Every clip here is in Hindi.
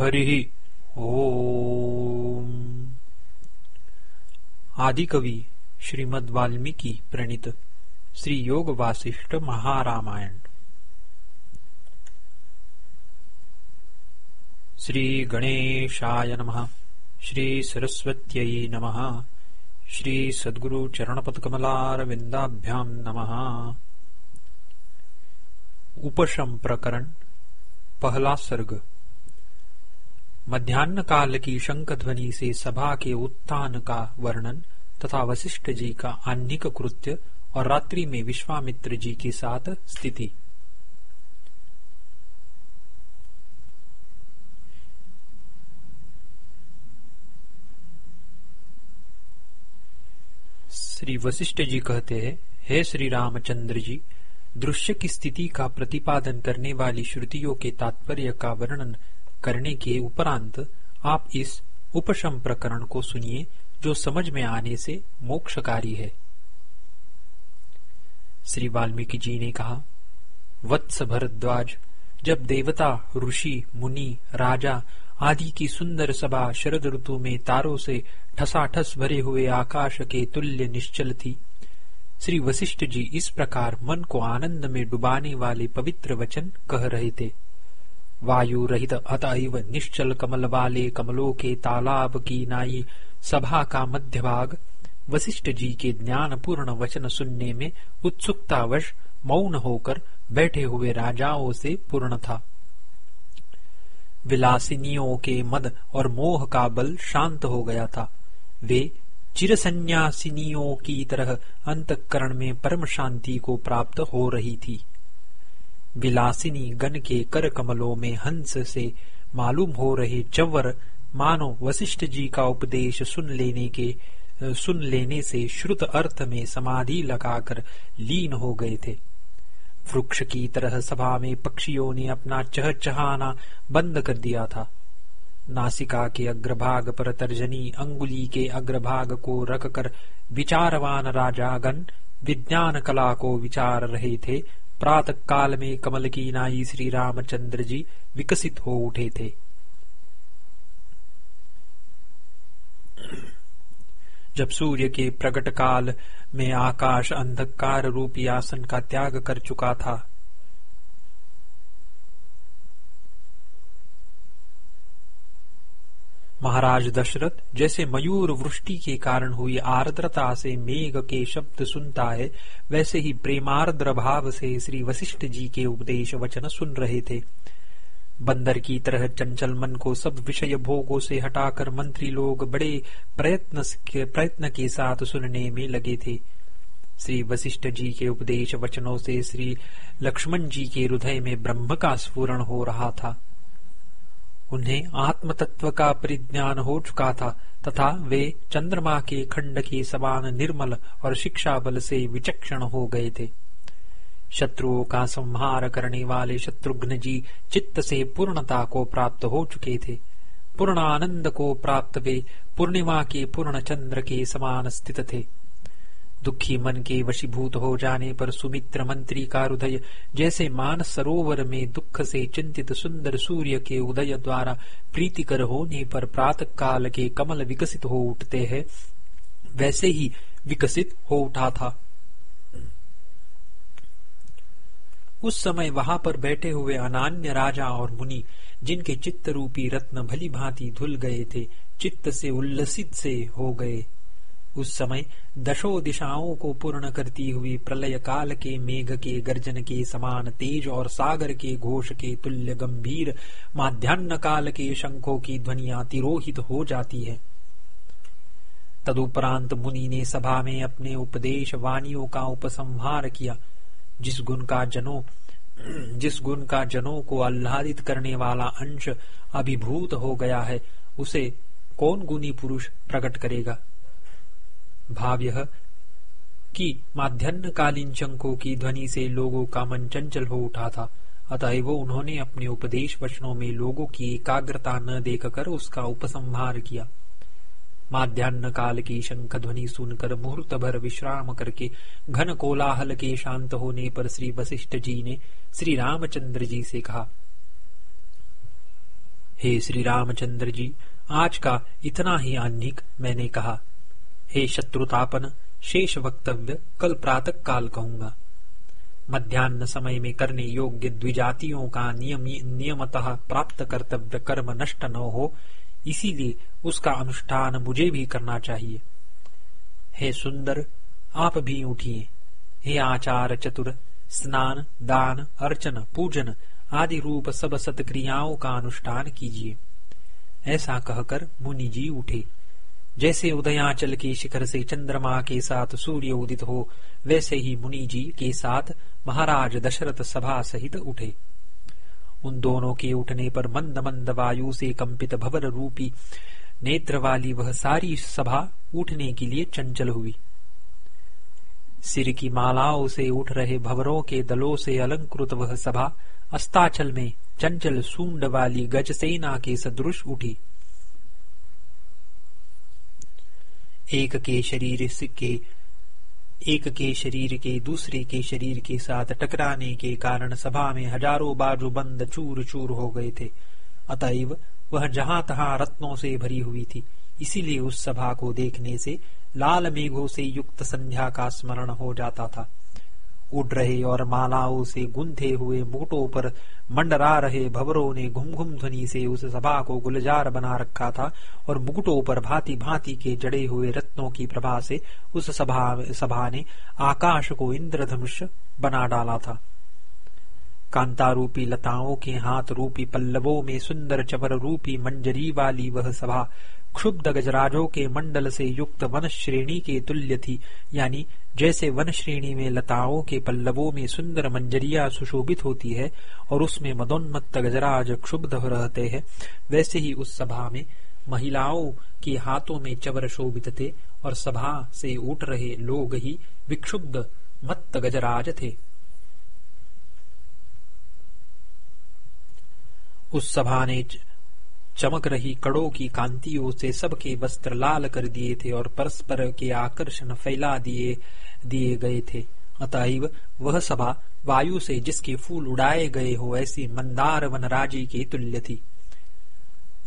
हरि ओम। आदि कवि श्रीमद वाल्मीकि प्रणीत श्री योग वासिष्ठ महारामायण। श्री गणेशाय नमः। श्री सरस्वत्यै नमः। श्री सद्गुरु चरणपदकमलारविन्दाभ्यां नमः। उपशम प्रकरण, पहला सर्ग। मध्यान्ह काल की शंख ध्वनि से सभा के उत्थान का वर्णन तथा वशिष्ठ जी का आन्निक कृत्य और रात्रि में विश्वामित्र जी के साथ स्थिति। श्री वशिष्ठ जी कहते हैं, हे श्री रामचंद्र जी, दृश्य की स्थिति का प्रतिपादन करने वाली श्रुतियों के तात्पर्य का वर्णन करने के उपरांत आप इस उपशम प्रकरण को सुनिए, जो समझ में आने से मोक्षकारी है। श्री वाल्मीकि जी ने कहा, वत्स भरद्वाज, जब देवता, ऋषि, मुनि, राजा आदि की सुंदर सभा शरद ऋतु में तारों से ठसाठस भरे हुए आकाश के तुल्य निश्चल थी, श्री वशिष्ठ जी इस प्रकार मन को आनंद में डुबाने वाले पवित्र वचन कह रहे थे। वायु रहित अतएव निश्चल कमल वाले कमलों के तालाब की नाई। सभा का मध्य भाग वशिष्ठ जी के ज्ञान पूर्ण वचन सुनने में उत्सुकतावश मौन होकर बैठे हुए राजाओं से पूर्ण था। विलासिनियों के मद और मोह का बल शांत हो गया था। वे चिरसन्यासिनियों की तरह अंतकरण में परम शांति को प्राप्त हो रही थी। विलासिनी गण के कर कमलों में हंस से मालूम हो रहे चवर मानो वशिष्ठ जी का उपदेश सुन लेने के, सुन लेने से श्रुत अर्थ में समाधि लगाकर लीन हो गए थे। वृक्ष की तरह सभा में पक्षियों ने अपना चहचहाना बंद कर दिया था। नासिका के अग्रभाग पर तर्जनी अंगुली के अग्रभाग को रखकर विचारवान राजागण, विज्ञान कला को विचार रहे थे प्रातः काल में कमल की नाई श्री रामचंद्र जी विकसित हो उठे थे। जब सूर्य के प्रकट काल में आकाश अंधकार रूपी आसन का त्याग कर चुका था महाराज दशरथ, जैसे मयूर वृष्टि के कारण हुई आर्द्रता से मेघ के शब्द सुनता है, वैसे ही प्रेमार्द्र भाव से श्री वशिष्ठ जी के उपदेश वचन सुन रहे थे। बंदर की तरह चंचल मन को सब विषय भोगों से हटाकर मंत्री लोग बड़े प्रयत्न प्रयत्न के साथ सुनने में लगे थे। श्री वशिष्ठ जी के उपदेश वचनों से श्री लक्ष्मण जी के हृदय में ब्रह्म का स्फुरण हो रहा था। उन्हें आत्म तत्व का परिज्ञान हो चुका था, तथा वे चंद्रमा के खंड के समान निर्मल और शिक्षा बल से विचक्षण हो गए थे। शत्रुओं का संहार करने वाले शत्रुघ्न जी चित्त से पूर्णता को प्राप्त हो चुके थे। पूर्ण आनंद को प्राप्त वे पूर्णिमा के पूर्ण चंद्र के समान स्थित थे। दुखी मन के वशीभूत हो जाने पर सुमित्र मंत्री का हृदय जैसे मान सरोवर में दुख से चिंतित सुंदर सूर्य के उदय द्वारा प्रीतिकर होने पर प्रातः काल के कमल विकसित हो उठते हैं, वैसे ही विकसित हो उठा था। उस समय वहाँ पर बैठे हुए अनान्य राजा और मुनि, जिनके चित्त रूपी रत्न भली भांति धुल गए थे, चित्त से उल्लसित से हो गए। उस समय दशो दिशाओं को पूर्ण करती हुई प्रलय काल के मेघ के गर्जन के समान तेज और सागर के घोष के तुल्य गंभीर माध्यान्ह काल के शंखों की ध्वनिया तिरोहित हो जाती है। तदुपरांत मुनि ने सभा में अपने उपदेश वाणियों का उपसंहार किया, जिस गुण का जनों, जिस गुण का जनों को आह्लादित करने वाला अंश अभिभूत हो गया है, उसे कौन गुनी पुरुष प्रकट करेगा? भाव यह कि माध्यान्ह कालीन शंखों की ध्वनि से लोगों का मन चंचल हो उठा था। अतएव उन्होंने अपने उपदेश वचनों में लोगों की एकाग्रता न देखकर उसका उपसंहार किया। माध्यान्ह काल की शंख ध्वनि सुनकर मुहूर्त भर विश्राम करके घन कोलाहल के शांत होने पर श्री वशिष्ठ जी ने श्री रामचंद्र जी से कहा, हे श्री रामचंद्र जी, आज का इतना ही अन्निक मैंने कहा। हे शत्रुतापन, शेष वक्तव्य, कल प्रातः काल कहूँगा। मध्यान्ह समय में करने योग्य द्विजातियों का नियम, नियमतः प्राप्त कर्तव्य कर्म नष्ट न हो, इसीलिए उसका अनुष्ठान मुझे भी करना चाहिए। हे सुंदर, आप भी उठिए। हे आचार चतुर, स्नान, दान, अर्चन, पूजन आदि रूप सब सत्क्रियाओं का अनुष्ठान कीजिए। ऐसा कहकर मुनि जी उठे। जैसे उदयाचल के शिखर से चंद्रमा के साथ सूर्य उदित हो, वैसे ही मुनि जी के साथ महाराज दशरथ सभा सहित उठे। उन दोनों के उठने पर मंद मंद वायु से कंपित भवर रूपी नेत्र वाली वह सारी सभा उठने के लिए चंचल हुई। सिर की मालाओं से उठ रहे भवरों के दलों से अलंकृत वह सभा अस्ताचल में चंचल सूंड वाली गज सेना के सदृश उठी। एक के शरीर के, एक के शरीर के, दूसरे के शरीर के साथ टकराने के कारण सभा में हज़ारों बाजू बंद चूर चूर हो गए थे। अतएव वह जहाँ तहां रत्नों से भरी हुई थी। इसीलिए उस सभा को देखने से लाल मेघों से युक्त संध्या का स्मरण हो जाता था। उड़ रहे और मालाओं से गुंथे हुए मुकुटों पर मंडरा रहे भवरों ने घुम घुम ध्वनि से उस सभा को गुलजार बना रखा था और मुकुटों पर भांति भांति के जड़े हुए रत्नों की प्रभा से उस सभा सभा ने आकाश को इंद्रधनुष बना डाला था। कांता रूपी लताओं के हाथ रूपी पल्लवों में सुंदर चवर रूपी मंजरी वाली वह सभा क्षुब्ध गजराजों के मंडल से युक्त वन श्रेणी के तुल्य थी। यानी जैसे वन श्रेणी में लताओं के पल्लवों में सुंदर मंजरिया सुशोभित होती है और उसमें मदोन्मत्त गजराज क्षुब्ध रहते हैं, वैसे ही उस सभा में महिलाओं के हाथों में चवर शोभित थे और सभा से उठ रहे लोग ही विक्षुब्ध मत्त गजराज थे। उस सभा ने चमक रही कड़ों की कांतियों से सबके वस्त्र लाल कर दिए थे और परस्पर के आकर्षण फैला दिए दिए गए थे। अतएव वह सभा वायु से जिसके फूल उड़ाए गए हो, ऐसी मंदार वनराजी के तुल्य थी।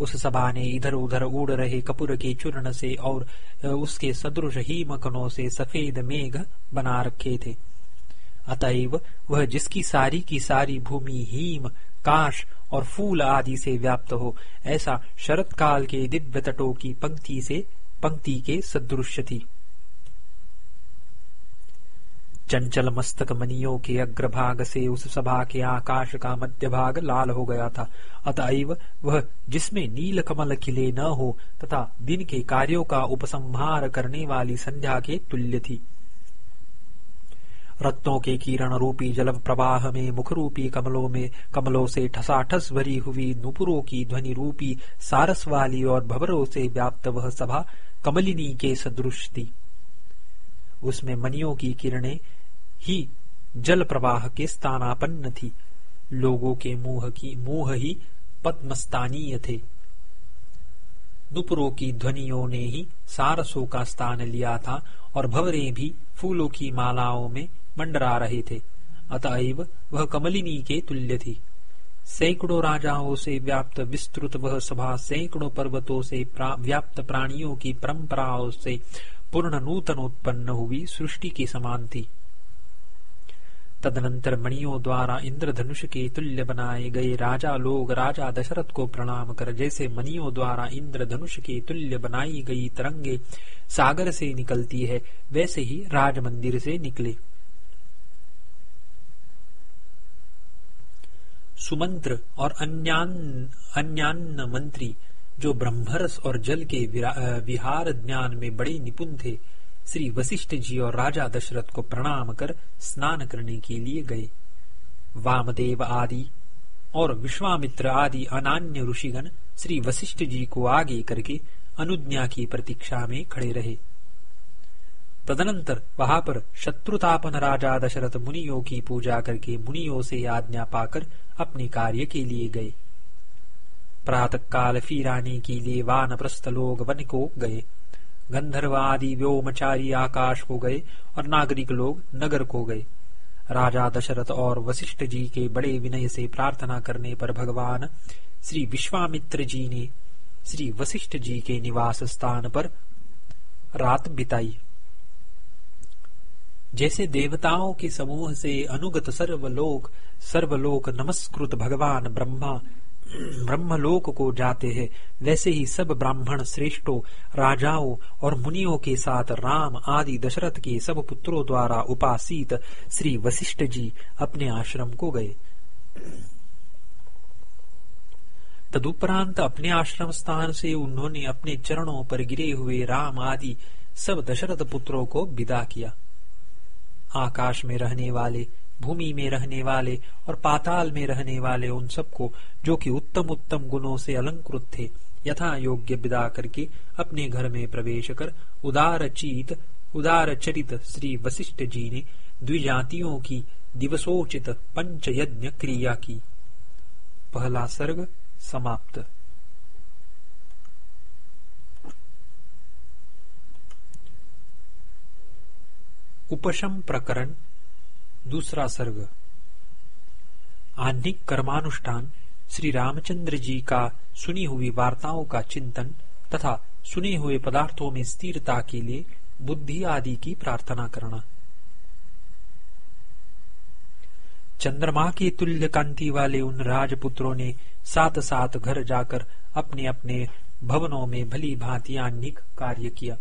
उस सभा ने इधर उधर उड़ रहे कपूर के चूर्ण से और उसके सदृश ही मकनों से सफ़ेद मेघ बना रखे थे। अतएव वह जिसकी सारी की सारी भूमि हीम, काश और फूल आदि से व्याप्त हो, ऐसा शरत काल के दिव्य तटों की पंक्ति से पंक्ति के सदृश थी। चंचल मस्तक मनियों के अग्रभाग से उस सभा के आकाश का मध्य भाग लाल हो गया था। अतएव वह जिसमें नील कमल खिले न हो तथा दिन के कार्यों का उपसंहार करने वाली संध्या के तुल्य थी। रत्नों के किरण रूपी जल प्रवाह में मुख रूपी कमलों में, कमलों से ठसाठस भरी हुई नुपुरों की ध्वनि रूपी सारस वाली और भवरों से व्याप्त वह सभा कमलिनी के सदृश थी। उसमें मनियों की किरणें ही जल प्रवाह के स्थानापन्न थी। लोगों के मुँह की, मुँह ही पद्मस्तानीय थे। दुपुरों की ध्वनियों ने ही सारसों का स्थान लिया था और भवरे भी फूलों की मालाओं में मंडरा रहे थे अतएव वह कमलिनी के तुल्य थी। सैकड़ों राजाओं से व्याप्त विस्तृत वह सभा सैकड़ों पर्वतों से प्रा, व्याप्त प्राणियों की परंपराओं से पूर्ण नूतन उत्पन्न हुई सृष्टि की समान थी। तदनंतर मणियों द्वारा इंद्रधनुष के तुल्य बनाए गए राजा लोग राजा दशरथ को प्रणाम कर जैसे मणियों द्वारा इंद्रधनुष के तुल्य बनाई गई तरंगे सागर से निकलती है वैसे ही राज मंदिर से निकले। सुमंत्र और अन्यान्न मंत्री, जो ब्रह्मरस और जल के विहार ज्ञान में बड़े निपुण थे, श्री वशिष्ठ जी और राजा दशरथ को प्रणाम कर स्नान करने के लिए गए। वामदेव आदि और विश्वामित्र आदि अनान्य ऋषिगण श्री वशिष्ठ जी को आगे करके अनुज्ञा की प्रतीक्षा में खड़े रहे। तदनंतर वहाँ पर शत्रुतापन राजा दशरथ मुनियों की पूजा करके मुनियों से आज्ञा पाकर अपने कार्य के लिए गए। प्रातः काल फिर आने के लिए वानप्रस्थ लोग वन को गए। गंधर्व आदि व्योमचारी आकाश को गए और नागरिक लोग नगर को गए। राजा दशरथ और वशिष्ठ जी के बड़े विनय से प्रार्थना करने पर भगवान श्री विश्वामित्र जी ने श्री वशिष्ठ जी के निवास स्थान पर रात बिताई। जैसे देवताओं के समूह से अनुगत सर्वलोक सर्वलोक नमस्कृत भगवान ब्रह्मा, ब्रह्मलोक को जाते हैं, वैसे ही सब ब्राह्मण श्रेष्ठों, राजाओं और मुनियों के साथ राम आदि दशरथ के सब पुत्रों द्वारा उपासित श्री वशिष्ठ जी अपने आश्रम को गए। तदुपरांत अपने आश्रम स्थान से उन्होंने अपने चरणों पर गिरे हुए राम आदि सब दशरथ पुत्रों को विदा किया। आकाश में रहने वाले, भूमि में रहने वाले और पाताल में रहने वाले उन सबको जो कि उत्तम उत्तम गुणों से अलंकृत थे, यथा योग्य विदा करके अपने घर में प्रवेश कर उदार चीत उदार चरित श्री वशिष्ठ जी ने द्विजातियों की दिवसोचित पंच यज्ञ क्रिया की। पहला सर्ग समाप्त। उपशम प्रकरण, दूसरा सर्ग। आन्निक कर्मानुष्ठान, श्री रामचंद्र जी का सुनी हुई वार्ताओं का चिंतन तथा सुने हुए पदार्थों में स्थिरता के लिए बुद्धि आदि की प्रार्थना करना। चंद्रमा की तुल्य कांति वाले उन राजपुत्रों ने साथ साथ घर जाकर अपने अपने भवनों में भली भांति आन्निक कार्य किया।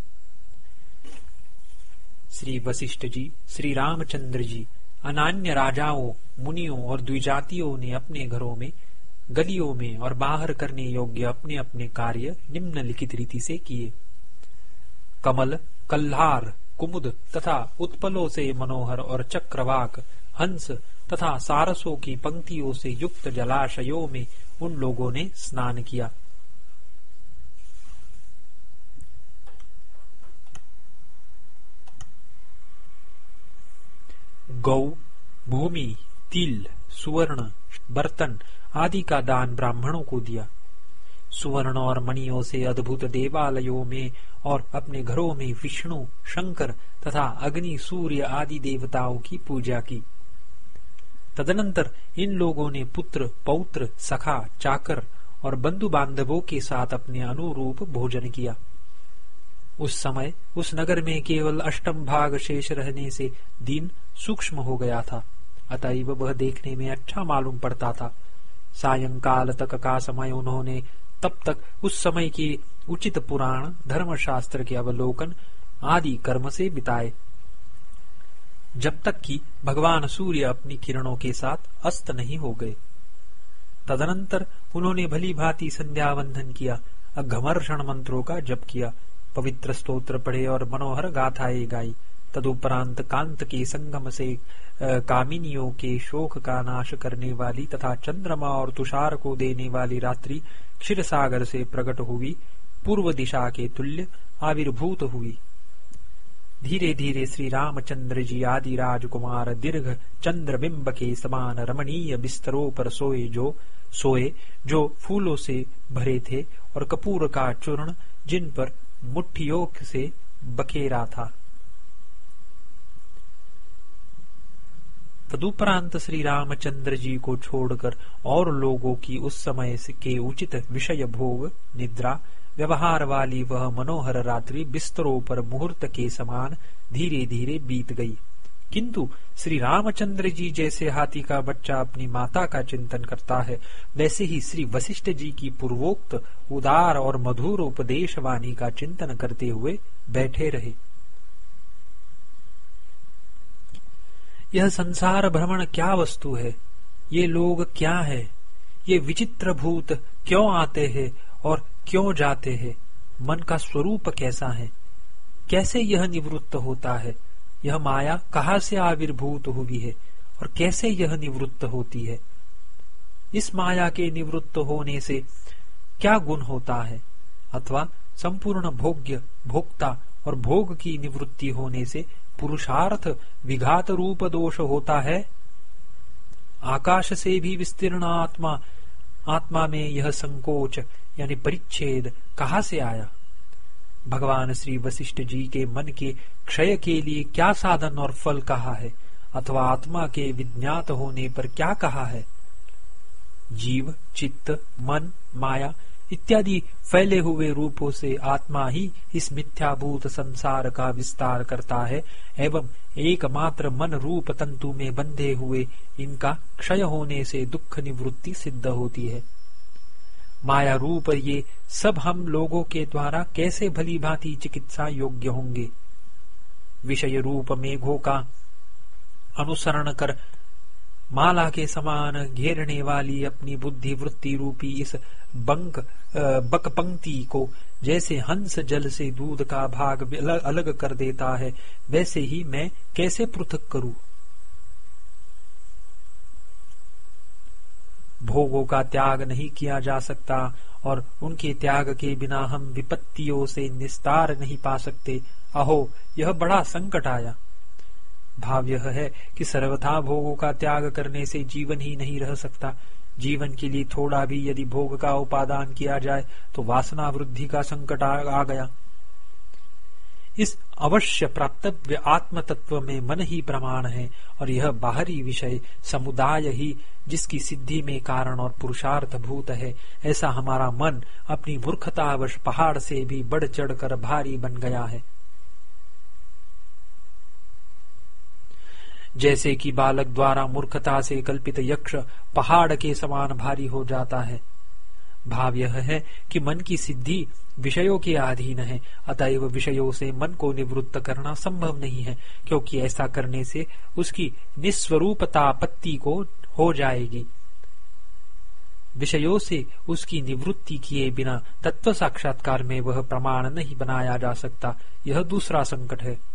श्री वशिष्ठ जी श्री रामचंद्र जी अनान्य राजाओं, मुनियों और द्विजातियों ने अपने घरों में, गलियों में और बाहर करने योग्य अपने अपने कार्य निम्नलिखित रीति से किए। कमल, कल्हार, कुमुद तथा उत्पलों से मनोहर और चक्रवाक, हंस तथा सारसों की पंक्तियों से युक्त जलाशयों में उन लोगों ने स्नान किया। गौ, भूमि, तिल, सुवर्ण, बर्तन आदि का दान ब्राह्मणों को दिया। सुवर्ण और मणियों से अद्भुत देवालयों में और अपने घरों में विष्णु, शंकर तथा अग्नि, सूर्य आदि देवताओं की पूजा की। तदनंतर इन लोगों ने पुत्र, पौत्र, सखा, चाकर और बंधु बांधवों के साथ अपने अनुरूप भोजन किया। उस समय उस नगर में केवल अष्टम भाग शेष रहने से दिन सूक्ष्म हो गया था। अतएव वह देखने में अच्छा मालूम पड़ता था। सायंकाल तक का समय उन्होंने तब तक उस समय के उचित पुराण, धर्मशास्त्र के अवलोकन आदि कर्म से बिताए। जब तक कि भगवान सूर्य अपनी किरणों के साथ अस्त नहीं हो गए। तदनंतर उन्होंने भली भांति संध्या वंदन किया, अघमर्षण मंत्रों का जप किया, पवित्र स्तोत्र पढ़े और मनोहर गाथाएँ गाई। तदुपरांत कांत के संगम से कामिनियों के शोक का नाश करने वाली तथा चंद्रमा और तुषार को देने वाली रात्रि क्षीर सागर से प्रकट हुई। पूर्व दिशा के तुल्य आविर्भूत हुई। धीरे धीरे श्री रामचंद्र जी आदि राजकुमार दीर्घ चंद्र बिंब के समान रमणीय बिस्तरों पर सोए जो सोए जो फूलों से भरे थे और कपूर का चूर्ण जिन पर मुठ्ठियों से बखेरा था। तदुपरांत श्री रामचंद्र जी को छोड़कर और लोगों की उस समय के उचित विषय भोग, निद्रा, व्यवहार वाली वह मनोहर रात्रि बिस्तरों पर मुहूर्त के समान धीरे धीरे बीत गई। किंतु श्री रामचंद्र जी जैसे हाथी का बच्चा अपनी माता का चिंतन करता है, वैसे ही श्री वशिष्ठ जी की पूर्वोक्त, उदार और मधुर उपदेश वाणी का चिंतन करते हुए बैठे रहे। यह संसार भ्रमण क्या वस्तु है? ये लोग क्या है? ये विचित्र भूत क्यों आते हैं और क्यों जाते हैं? मन का स्वरूप कैसा है? कैसे यह निवृत्त होता है? यह माया कहा से आविर्भूत हुई है? और कैसे यह निवृत्त होती है? इस माया के निवृत्त होने से क्या गुण होता है? अथवा संपूर्ण भोग्य, भोक्ता और भोग की निवृत्ति होने से पुरुषार्थ विघात रूप दोष होता है। आकाश से भी विस्तीर्ण आत्मा आत्मा में यह संकोच, यानी परिच्छेद कहा से आया? भगवान श्री वशिष्ठ जी के मन के क्षय के लिए क्या साधन और फल कहा है? अथवा आत्मा के विज्ञात होने पर क्या कहा है? जीव, चित्त, मन, माया इत्यादि फैले हुए रूपों से आत्मा ही इस मिथ्याभूत संसार का विस्तार करता है, एवं एकमात्र मन रूप तंतु में बंधे हुए इनका क्षय होने से दुख निवृत्ति सिद्ध होती है। माया रूप ये सब हम लोगों के द्वारा कैसे भली भांति चिकित्सा योग्य होंगे? विषय रूप मेघों का अनुसरण कर माला के समान घेरने वाली अपनी बुद्धि वृत्ति रूपी इस बंक बक पंक्ति को जैसे हंस जल से दूध का भाग अलग कर देता है, वैसे ही मैं कैसे पृथक करूँ? भोगों का त्याग नहीं किया जा सकता और उनके त्याग के बिना हम विपत्तियों से निस्तार नहीं पा सकते। अहो, यह बड़ा संकट आया। भाव यह है कि सर्वथा भोगों का त्याग करने से जीवन ही नहीं रह सकता। जीवन के लिए थोड़ा भी यदि भोग का उपादान किया जाए तो वासना वृद्धि का संकट आ, गया। इस अवश्य प्राप्तव्य आत्म तत्व में मन ही प्रमाण है और यह बाहरी विषय समुदाय ही जिसकी सिद्धि में कारण और पुरुषार्थ भूत है। ऐसा हमारा मन अपनी मूर्खतावश पहाड़ से भी बढ़ चढ़कर भारी बन गया है। जैसे कि बालक द्वारा मूर्खता से कल्पित यक्ष पहाड़ के समान भारी हो जाता है। भाव यह है कि मन की सिद्धि विषयों के अधीन है, अतएव विषयों से मन को निवृत्त करना संभव नहीं है, क्योंकि ऐसा करने से उसकी निस्वरूपतापत्ति को हो जाएगी। विषयों से उसकी निवृत्ति किए बिना तत्व साक्षात्कार में वह प्रमाण नहीं बनाया जा सकता। यह दूसरा संकट है।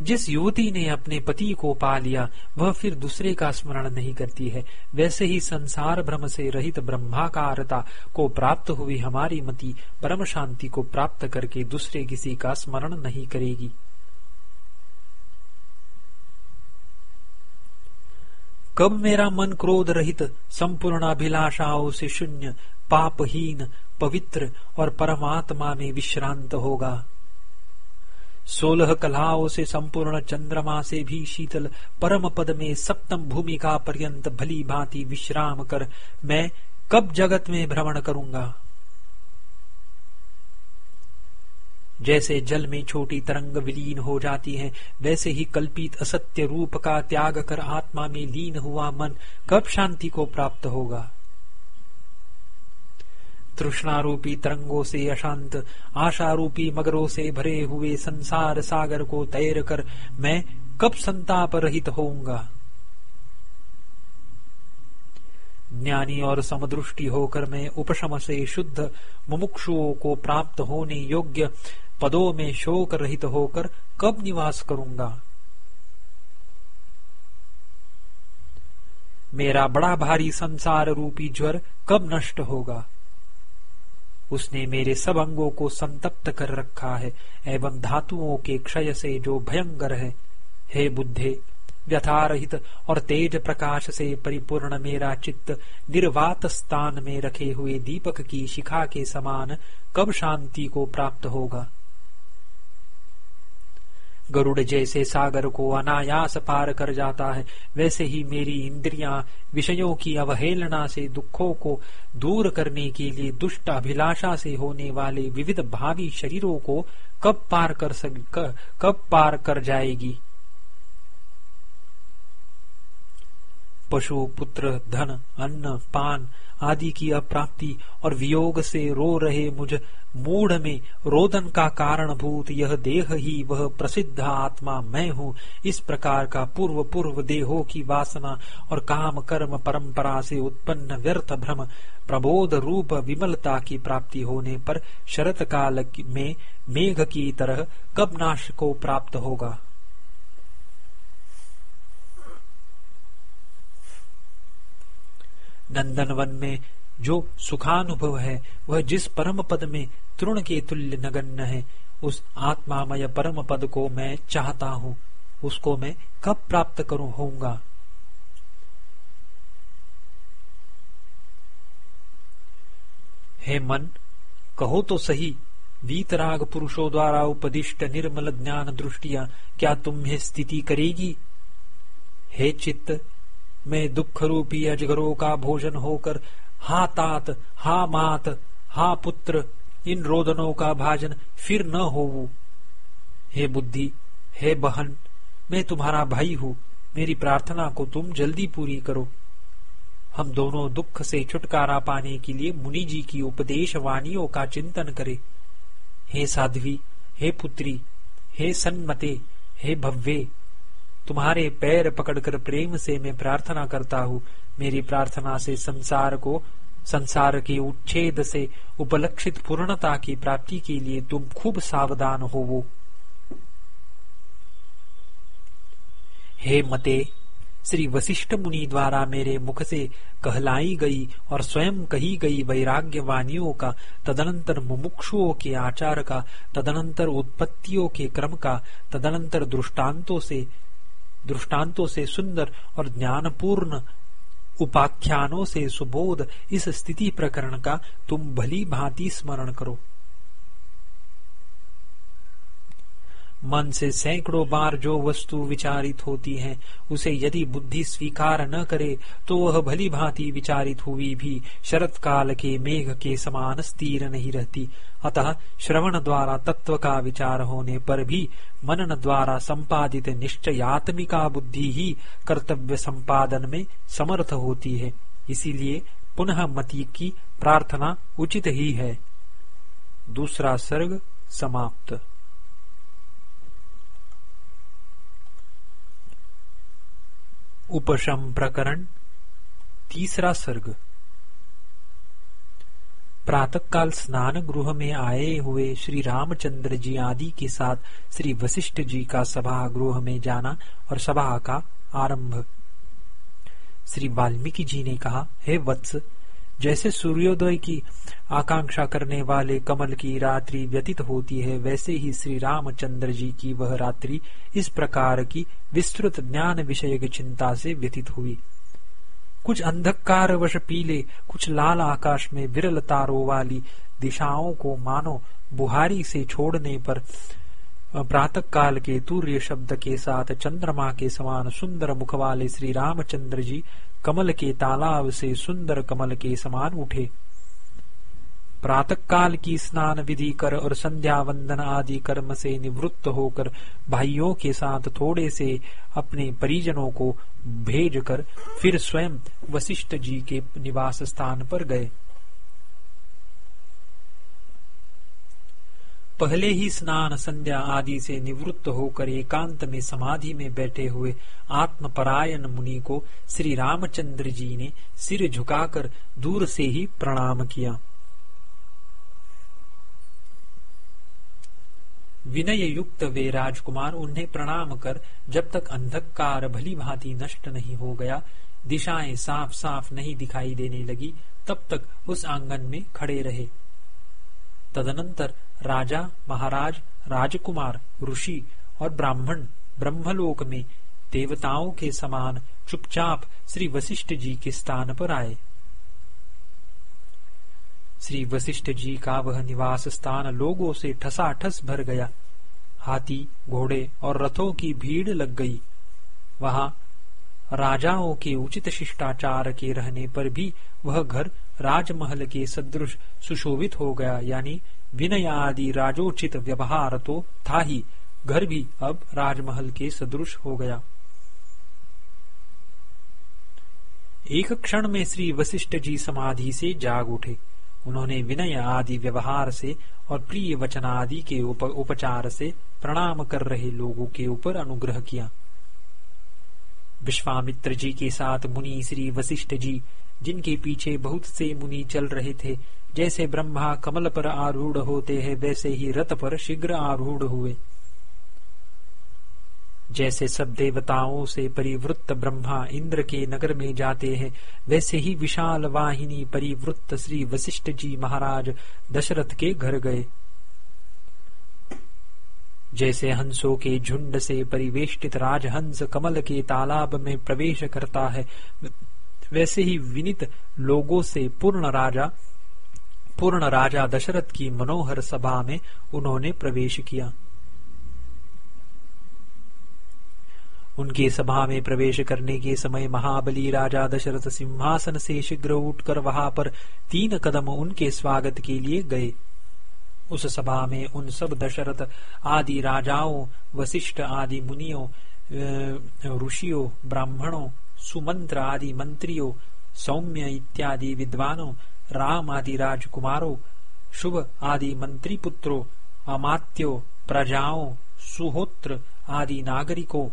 जिस युवती ने अपने पति को पा लिया, वह फिर दूसरे का स्मरण नहीं करती है। वैसे ही संसार भ्रम से रहित ब्रह्माकारता को प्राप्त हुई हमारी मति परम शांति को प्राप्त करके दूसरे किसी का स्मरण नहीं करेगी। कब मेरा मन क्रोध रहित, संपूर्ण अभिलाषाओं से शून्य, पापहीन, पवित्र और परमात्मा में विश्रांत होगा? सोलह कलाओं से संपूर्ण चंद्रमा से भी शीतल परम पद में सप्तम भूमिका पर्यंत भली भांति विश्राम कर मैं कब जगत में भ्रमण करूँगा? जैसे जल में छोटी तरंग विलीन हो जाती है, वैसे ही कल्पित असत्य रूप का त्याग कर आत्मा में लीन हुआ मन कब शांति को प्राप्त होगा? तृष्णारूपी तरंगों से अशांत, आशारूपी मगरों से भरे हुए संसार सागर को तैर कर मैं कब संताप रहित होऊँगा? ज्ञानी और समदृष्टि होकर मैं उपशम से शुद्ध मुमुक्षुओं को प्राप्त होने योग्य पदों में शोक रहित होकर कब निवास करूँगा? मेरा बड़ा भारी संसार रूपी ज्वर कब नष्ट होगा? उसने मेरे सब अंगों को संतप्त कर रखा है, एवं धातुओं के क्षय से जो भयंकर है। हे बुद्धे, व्यथारहित और तेज प्रकाश से परिपूर्ण मेरा चित्त निर्वात स्थान में रखे हुए दीपक की शिखा के समान कब शांति को प्राप्त होगा? गरुड़ जैसे सागर को अनायास पार कर जाता है। वैसे ही मेरी इंद्रियाँ विषयों की अवहेलना से, दुखों को दूर करने के लिए दुष्ट अभिलाषा से होने वाले विविध भावी शरीरों को कब पार कर सक कब पार कर जाएगी? पशु, पुत्र, धन, अन्न, पान आदि की अप्राप्ति और वियोग से रो रहे मुझ मूढ़ में रोदन का कारण भूत यह देह ही वह प्रसिद्ध आत्मा मैं हूँ। इस प्रकार का पूर्व पूर्व देहों की वासना और काम कर्म परंपरा से उत्पन्न व्यर्थ भ्रम, प्रबोध रूप विमलता की प्राप्ति होने पर शरत काल में मेघ की तरह कब नाश को प्राप्त होगा? नंदनवन में जो सुखानुभव है, वह जिस परम पद में तृण के तुल्य नगण्य है, उस आत्मामय परम पद को मैं चाहता हूँ। उसको मैं कब प्राप्त करूँ होऊँगा? हे मन, कहो तो सही, वीतराग पुरुषों द्वारा उपदिष्ट निर्मल ज्ञान दृष्टिया क्या तुम्हें स्थिति करेगी? हे चित्त मैं दुख रूपी अजगरों का भोजन होकर, हा तात, हा मात, हा पुत्र, इन रोदनों का भाजन फिर न हो हे बुद्धि, हे बहन, मैं तुम्हारा भाई हूँ। मेरी प्रार्थना को तुम जल्दी पूरी करो। हम दोनों दुख से छुटकारा पाने के लिए मुनि जी की उपदेश वाणियों का चिंतन करें। हे साध्वी, हे पुत्री, हे सन्मते, हे भव्य तुम्हारे पैर पकड़कर प्रेम से मैं प्रार्थना करता हूँ। मेरी प्रार्थना से संसार को, संसार के उच्छेद से उपलक्षित पूर्णता की प्राप्ति के लिए तुम खूब सावधान होवो। हे मते, श्री वशिष्ठ मुनि द्वारा मेरे मुख से कहलाई गई और स्वयं कही गई वैराग्य वाणियों का, तदनंतर मुमुक्षुओं के आचार का, तदनंतर उत्पत्तियों के क्रम का, तदनंतर दृष्टांतों से दृष्टांतों से सुंदर और ज्ञानपूर्ण, उपाख्यानों से सुबोध, इस स्थिति प्रकरण का तुम भली भांति स्मरण करो। मन से सैकड़ों बार जो वस्तु विचारित होती है, उसे यदि बुद्धि स्वीकार न करे तो वह भली भांति विचारित हुई भी शरत काल के मेघ के समान स्थिर नहीं रहती। अतः श्रवण द्वारा तत्व का विचार होने पर भी मनन द्वारा संपादित निश्चयात्मिका बुद्धि ही कर्तव्य संपादन में समर्थ होती है। इसीलिए पुनः मति की प्रार्थना उचित ही है। दूसरा सर्ग समाप्त। उपशम प्रकरण, तीसरा सर्ग। प्रातःकाल स्नान गृह में आए हुए श्री रामचंद्र जी आदि के साथ श्री वशिष्ठ जी का सभा गृह में जाना और सभा का आरंभ। श्री वाल्मीकि जी ने कहा, हे वत्स जैसे सूर्योदय की आकांक्षा करने वाले कमल की रात्रि व्यतीत होती है, वैसे ही श्री रामचंद्र जी की वह रात्रि इस प्रकार की विस्तृत ज्ञान विषय की चिंता से व्यतीत हुई। कुछ अंधकार वश पीले, कुछ लाल आकाश में विरल तारों वाली दिशाओं को मानो बुहारी से छोड़ने पर प्रातः काल के तूर्य शब्द के साथ चंद्रमा के समान सुंदर मुख वाले श्री रामचंद्र जी कमल के तालाब से सुंदर कमल के समान उठे। प्रातः काल की स्नान विधि कर और संध्या वंदन आदि कर्म से निवृत्त होकर भाइयों के साथ थोड़े से अपने परिजनों को भेज कर फिर स्वयं वशिष्ठ जी के निवास स्थान पर गए। पहले ही स्नान संध्या आदि से निवृत्त होकर एकांत में समाधि में बैठे हुए आत्मपरायण मुनि को श्री रामचंद्र जी ने सिर झुकाकर दूर से ही प्रणाम किया। विनय युक्त वे राजकुमार उन्हें प्रणाम कर जब तक अंधकार भली भांति नष्ट नहीं हो गया, दिशाएँ साफ़ साफ़ नहीं दिखाई देने लगी, तब तक उस आँगन में खड़े रहे। तदनंतर राजा, महाराज, राजकुमार, ऋषि और ब्राह्मण ब्रह्मलोक में देवताओं के समान चुपचाप श्री वशिष्ठ जी के स्थान पर आए। श्री वशिष्ठ जी का वह निवास स्थान लोगों से ठसाठस भर गया। हाथी, घोड़े और रथों की भीड़ लग गई। वहाँ राजाओं के उचित शिष्टाचार के रहने पर भी वह घर राजमहल के सदृश सुशोभित हो गया, यानी विनय आदि राजोचित व्यवहार तो था ही। घर भी अब राजमहल के सदृश हो गया। एक क्षण में श्री वशिष्ठ जी समाधि से जाग उठे। उन्होंने विनय आदि व्यवहार से और प्रिय वचन आदि के उप, उपचार से प्रणाम कर रहे लोगों के ऊपर अनुग्रह किया। विश्वामित्र जी के साथ मुनि श्री वशिष्ठ जी जिनके पीछे बहुत से मुनि चल रहे थे जैसे ब्रह्मा कमल पर आरूढ़ होते हैं, वैसे ही रथ पर शीघ्र आरूढ़ हुए। जैसे सब देवताओं से परिवृत्त ब्रह्मा इंद्र के नगर में जाते हैं, वैसे ही विशाल वाहिनी परिवृत्त श्री वशिष्ठ जी महाराज दशरथ के घर गए। जैसे हंसों के झुंड से परिवेष्टित राजहंस कमल के तालाब में प्रवेश करता है, वैसे ही विनित लोगों से पूर्ण राजा संपूर्ण राजा दशरथ की मनोहर सभा में उन्होंने प्रवेश किया। उनके सभा में प्रवेश करने के समय महाबली राजा दशरथ सिंहासन से शीघ्र उठकर वहाँ पर तीन कदम उनके स्वागत के लिए गए। उस सभा में उन सब दशरथ, आदि राजाओं, वशिष्ठ आदि मुनियों ऋषियों, ब्राह्मणों, सुमंत्र आदि मंत्रियों, सौम्य इत्यादि विद्वानों राम आदि राजकुमारों शुभ आदि मंत्री पुत्रों अमात्यो, प्रजाओं, सुहोत्र आदि नागरिकों,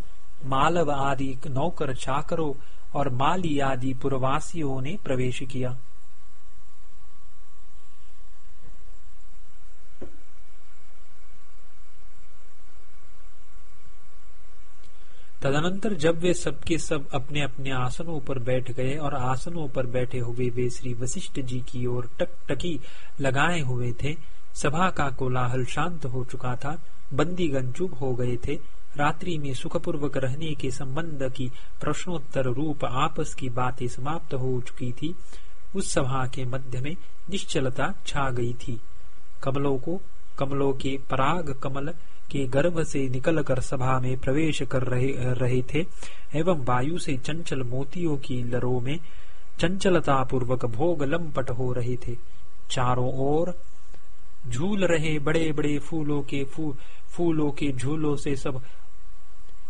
मालव आदि नौकर चाकरों और माली आदि पुरवासियों ने प्रवेश किया। तदनंतर जब वे सबके सब अपने अपने आसनों पर बैठ गए और आसनों पर बैठे हुए वे श्री वशिष्ठ जी की ओर टक टकी लगाए हुए थे, सभा का कोलाहल शांत हो चुका था बंदीगण चुप हो गए थे, रात्रि में सुखपूर्वक रहने के संबंध की प्रश्नोत्तर रूप आपस की बातें समाप्त हो चुकी थी, उस सभा के मध्य में निश्चलता छा गई थी। कमलों को, कमलों के पराग कमल के गर्भ से निकलकर सभा में प्रवेश कर रहे, रहे थे एवं वायु से चंचल मोतियों की लरों में चंचलता पूर्वक भोग लंपट हो रहे थे। चारों ओर झूल रहे बड़े बड़े फूलों के फू, फूलों के झूलों से सब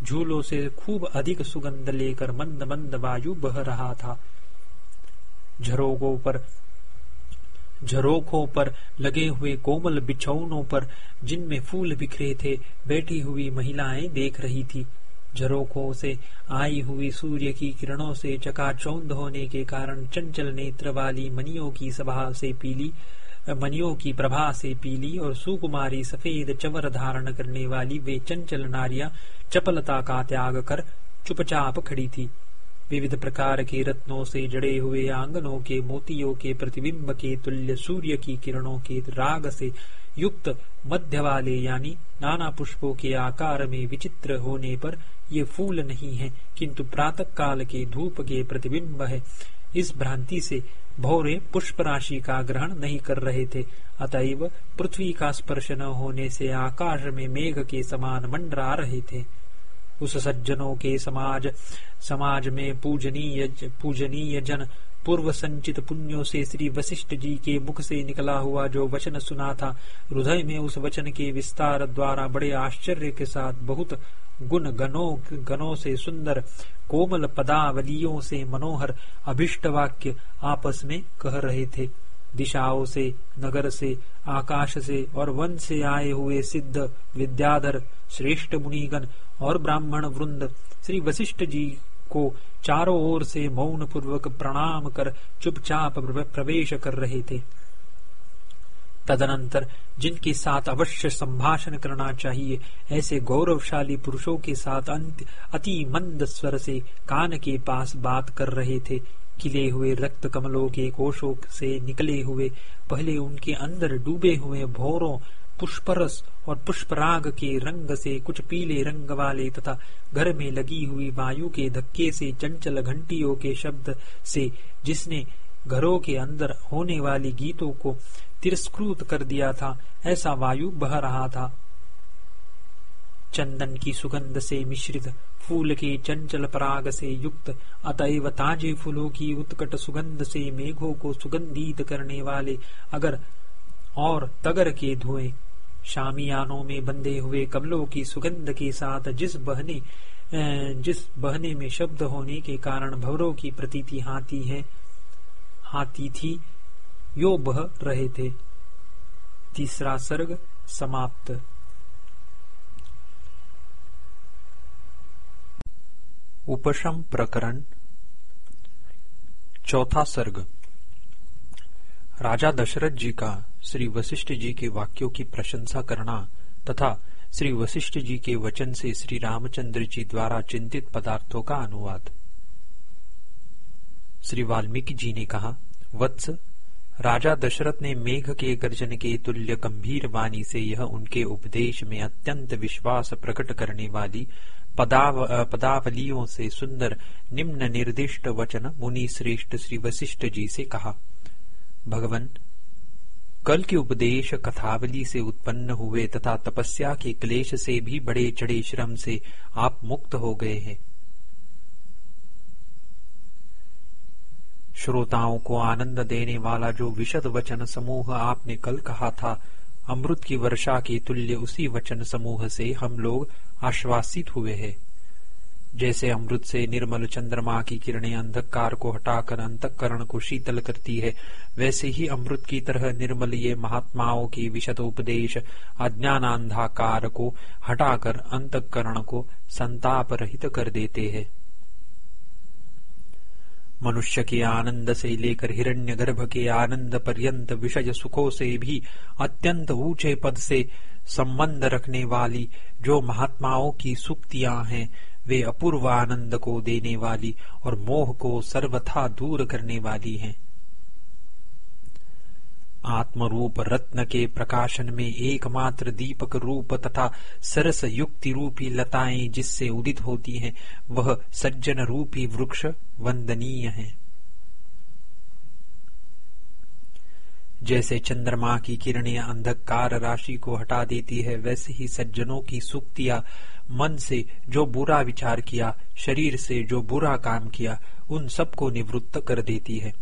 झूलों से खूब अधिक सुगंध लेकर मंद मंद वायु बह रहा था। झरोगों पर झरोखों पर लगे हुए कोमल बिछौनों पर, जिनमें फूल बिखरे थे, बैठी हुई महिलाएँ देख रही थी। झरोखों से आई हुई सूर्य की किरणों से चकाचौंध होने के कारण चंचल नेत्र वाली मनियों की सभा से पीली मनियों की प्रभा से पीली और सुकुमारी सफ़ेद चवर धारण करने वाली वे चंचल नारिया चपलता का त्याग कर चुपचाप खड़ी थी। विविध प्रकार के रत्नों से जड़े हुए आंगनों के, मोतियों के, प्रतिबिंब के, तुल्य सूर्य की किरणों के राग से युक्त मध्य वाले यानी नाना पुष्पों के आकार में विचित्र होने पर ये फूल नहीं है, किंतु प्रातः काल के धूप के प्रतिबिंब है। इस भ्रांति से भौरे पुष्प राशि का ग्रहण नहीं कर रहे थे। अतएव पृथ्वी का स्पर्श न होने से आकाश में मेघ के समान मंडरा रहे थे। उस सज्जनों के समाज समाज में पूजनीय पूजनीय जन पूर्व संचित पुण्यों से श्री वशिष्ठ जी के मुख से निकला हुआ जो वचन सुना था, हृदय में उस वचन के विस्तार द्वारा बड़े आश्चर्य के साथ बहुत गुण गणों गणों से सुंदर, कोमल पदावलियों से मनोहर अभिष्ट वाक्य आपस में कह रहे थे। दिशाओं से, नगर से, आकाश से और वन से आए हुए सिद्ध विद्याधर, श्रेष्ठ मुनिगण और ब्राह्मण वृंद श्री वशिष्ठ जी को चारों ओर से मौन पूर्वक प्रणाम कर चुपचाप प्रवेश कर रहे थे। तदनंतर जिनके साथ अवश्य संभाषण करना चाहिए, ऐसे गौरवशाली पुरुषों के साथ अति मंद स्वर से कान के पास बात कर रहे थे। खिले हुए रक्त कमलों के कोशों से निकले हुए, पहले उनके अंदर डूबे हुए भोरों, पुष्परस और पुष्पराग के रंग से कुछ पीले रंग वाले तथा घर में लगी हुई वायु के धक्के से चंचल घंटियों के शब्द से जिसने घरों के अंदर होने वाली गीतों को तिरस्कृत कर दिया था, ऐसा वायु बह रहा था। चंदन की सुगंध से मिश्रित फूल के चंचल पराग से युक्त, अतएव ताजे फूलों की उत्कट सुगंध से मेघों को सुगंधित करने वाले अगर और तगर के धुएँ, शामियानों में बंधे हुए कमलों की सुगंध के साथ जिस बहने जिस बहने में शब्द होने के कारण भवरों की प्रतीति हाथी है, हाथी थी, यो बह रहे थे। तीसरा सर्ग समाप्त। उपशम प्रकरण, चौथा सर्ग। राजा दशरथ जी का, श्री वशिष्ठ जी के वाक्यों की प्रशंसा करना तथा श्री वशिष्ठ जी के वचन से श्री रामचंद्र जी द्वारा चिंतित पदार्थों का अनुवाद। श्री वाल्मीकि जी ने कहा, वत्स, राजा दशरथ ने मेघ के गर्जन के तुल्य गंभीर वाणी से यह उनके उपदेश में अत्यंत विश्वास प्रकट करने वाली पदाव, पदावलियों से सुंदर निम्न निर्दिष्ट वचन मुनि श्रेष्ठ श्री वशिष्ठ जी से कहा भगवान कल के उपदेश कथावली से उत्पन्न हुए तथा तपस्या के क्लेश से भी बड़े चढ़े श्रम से आप मुक्त हो गए हैं। श्रोताओं को आनंद देने वाला जो विशद वचन समूह आपने कल कहा था अमृत की वर्षा के तुल्य उसी वचन समूह से हम लोग आश्वासित हुए हैं। जैसे अमृत से निर्मल चंद्रमा की किरणें अंधकार को हटाकर अंतकरण को शीतल करती है, वैसे ही अमृत की तरह निर्मल ये महात्माओं की विशद उपदेश अज्ञानांधाकार को हटाकर अंतकरण को संताप रहित कर देते हैं। मनुष्य के आनंद से लेकर हिरण्य गर्भ के आनंद पर्यंत विषय सुखों से भी अत्यंत ऊँचे पद से संबंध रखने वाली जो महात्माओं की सुक्तियाँ हैं, वे अपूर्व आनंद को देने वाली और मोह को सर्वथा दूर करने वाली हैं। आत्मरूप रत्न के प्रकाशन में एकमात्र दीपक रूप तथा सरस युक्ति रूपी लताएँ जिससे उदित होती हैं, वह सज्जन रूपी वृक्ष वंदनीय है। जैसे चंद्रमा की किरणें अंधकार राशि को हटा देती है, वैसे ही सज्जनों की सुक्तियाँ मन से जो बुरा विचार किया, शरीर से जो बुरा काम किया, उन सबको निवृत्त कर देती है।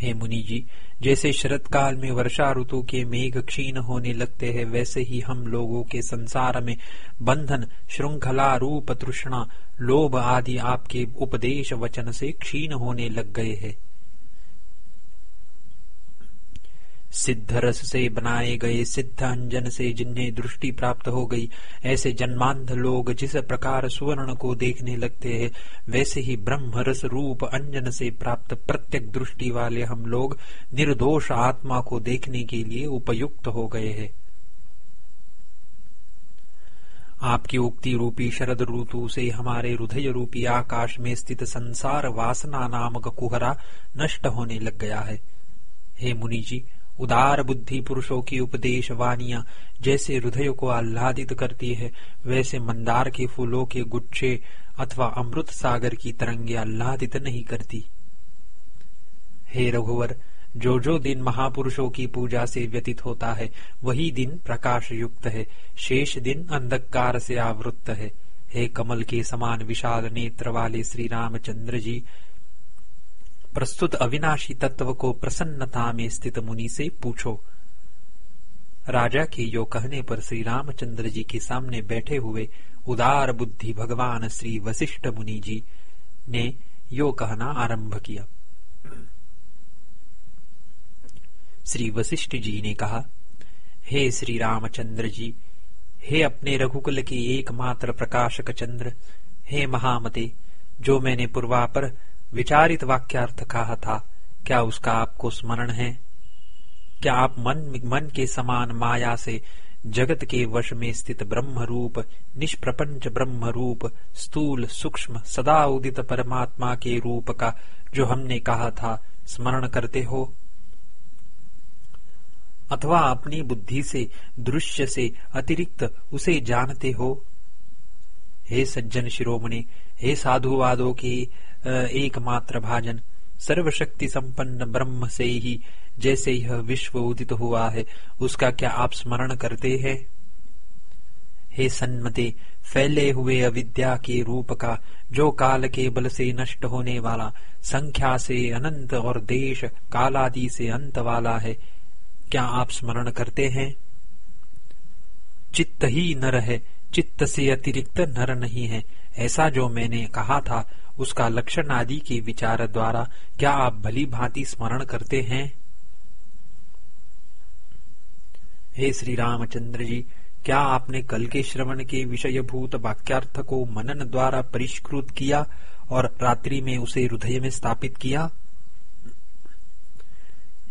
हे मुनि जी, जैसे शरत काल में वर्षा ऋतु के मेघ क्षीण होने लगते हैं, वैसे ही हम लोगों के संसार में बंधन, श्रृंखला रूप तृष्णा, लोभ आदि आपके उपदेश वचन से क्षीण होने लग गए हैं। सिद्ध रस से बनाए गए सिद्ध अंजन से जिन्हें दृष्टि प्राप्त हो गई, ऐसे जन्मांध लोग जिस प्रकार सुवर्ण को देखने लगते हैं, वैसे ही ब्रह्म रस रूप अंजन से प्राप्त प्रत्येक दृष्टि वाले हम लोग निर्दोष आत्मा को देखने के लिए उपयुक्त हो गए हैं। आपकी उक्ति रूपी शरद ऋतु से हमारे हृदय रूपी आकाश में स्थित संसार वासना नामक कुहरा नष्ट होने लग गया है। हे मुनि जी उदार बुद्धि पुरुषों की उपदेश वाणिया जैसे हृदय को आह्लादित करती है, वैसे मंदार के फूलों के गुच्छे अथवा अमृत सागर की तरंगे आह्लादित नहीं करती। हे रघुवर, जो जो दिन महापुरुषों की पूजा से व्यतीत होता है, वही दिन प्रकाश युक्त है, शेष दिन अंधकार से आवृत्त है। हे कमल के समान विशाल नेत्र वाले श्री रामचंद्र जी प्रस्तुत अविनाशी तत्व को प्रसन्नता में स्थित मुनि से पूछो। राजा के यो कहने पर श्री रामचंद्र जी के सामने बैठे हुए उदार बुद्धि भगवान श्री वशिष्ठ मुनि जी ने यो कहना आरंभ किया। श्री वशिष्ठ जी ने कहा, हे श्री रामचंद्र जी, हे अपने रघुकुल के एकमात्र प्रकाशक चंद्र, हे महामते, जो मैंने पूर्वापर विचारित वाक्यार्थ कहा था, क्या उसका आपको स्मरण है? क्या आप मन मन के समान माया से जगत के वश में स्थित ब्रह्म रूप निष्प्रपंच ब्रह्म रूप स्थूल सूक्ष्म, सदा उदित परमात्मा के रूप का जो हमने कहा था, स्मरण करते हो? अथवा अपनी बुद्धि से, दृश्य से अतिरिक्त उसे जानते हो? हे सज्जन शिरोमणि हे साधुवादों की एकमात्र भाजन, सर्वशक्ति संपन्न ब्रह्म से ही जैसे यह विश्व उदित हुआ है, उसका क्या आप स्मरण करते हैं? हे सन्मते, फैले हुए अविद्या के रूप का, जो काल के बल से नष्ट होने वाला, संख्या से अनंत और देश कालादि से अंत वाला है, क्या आप स्मरण करते हैं? चित्त ही नर है, चित्त से अतिरिक्त नर नहीं है ऐसा जो मैंने कहा था, उसका लक्षण आदि के विचार द्वारा क्या आप भली भांति स्मरण करते हैं? हे श्री रामचंद्र जी, क्या आपने कल के श्रवण के विषयभूत वाक्यार्थ को मनन द्वारा परिष्कृत किया और रात्रि में उसे हृदय में स्थापित किया?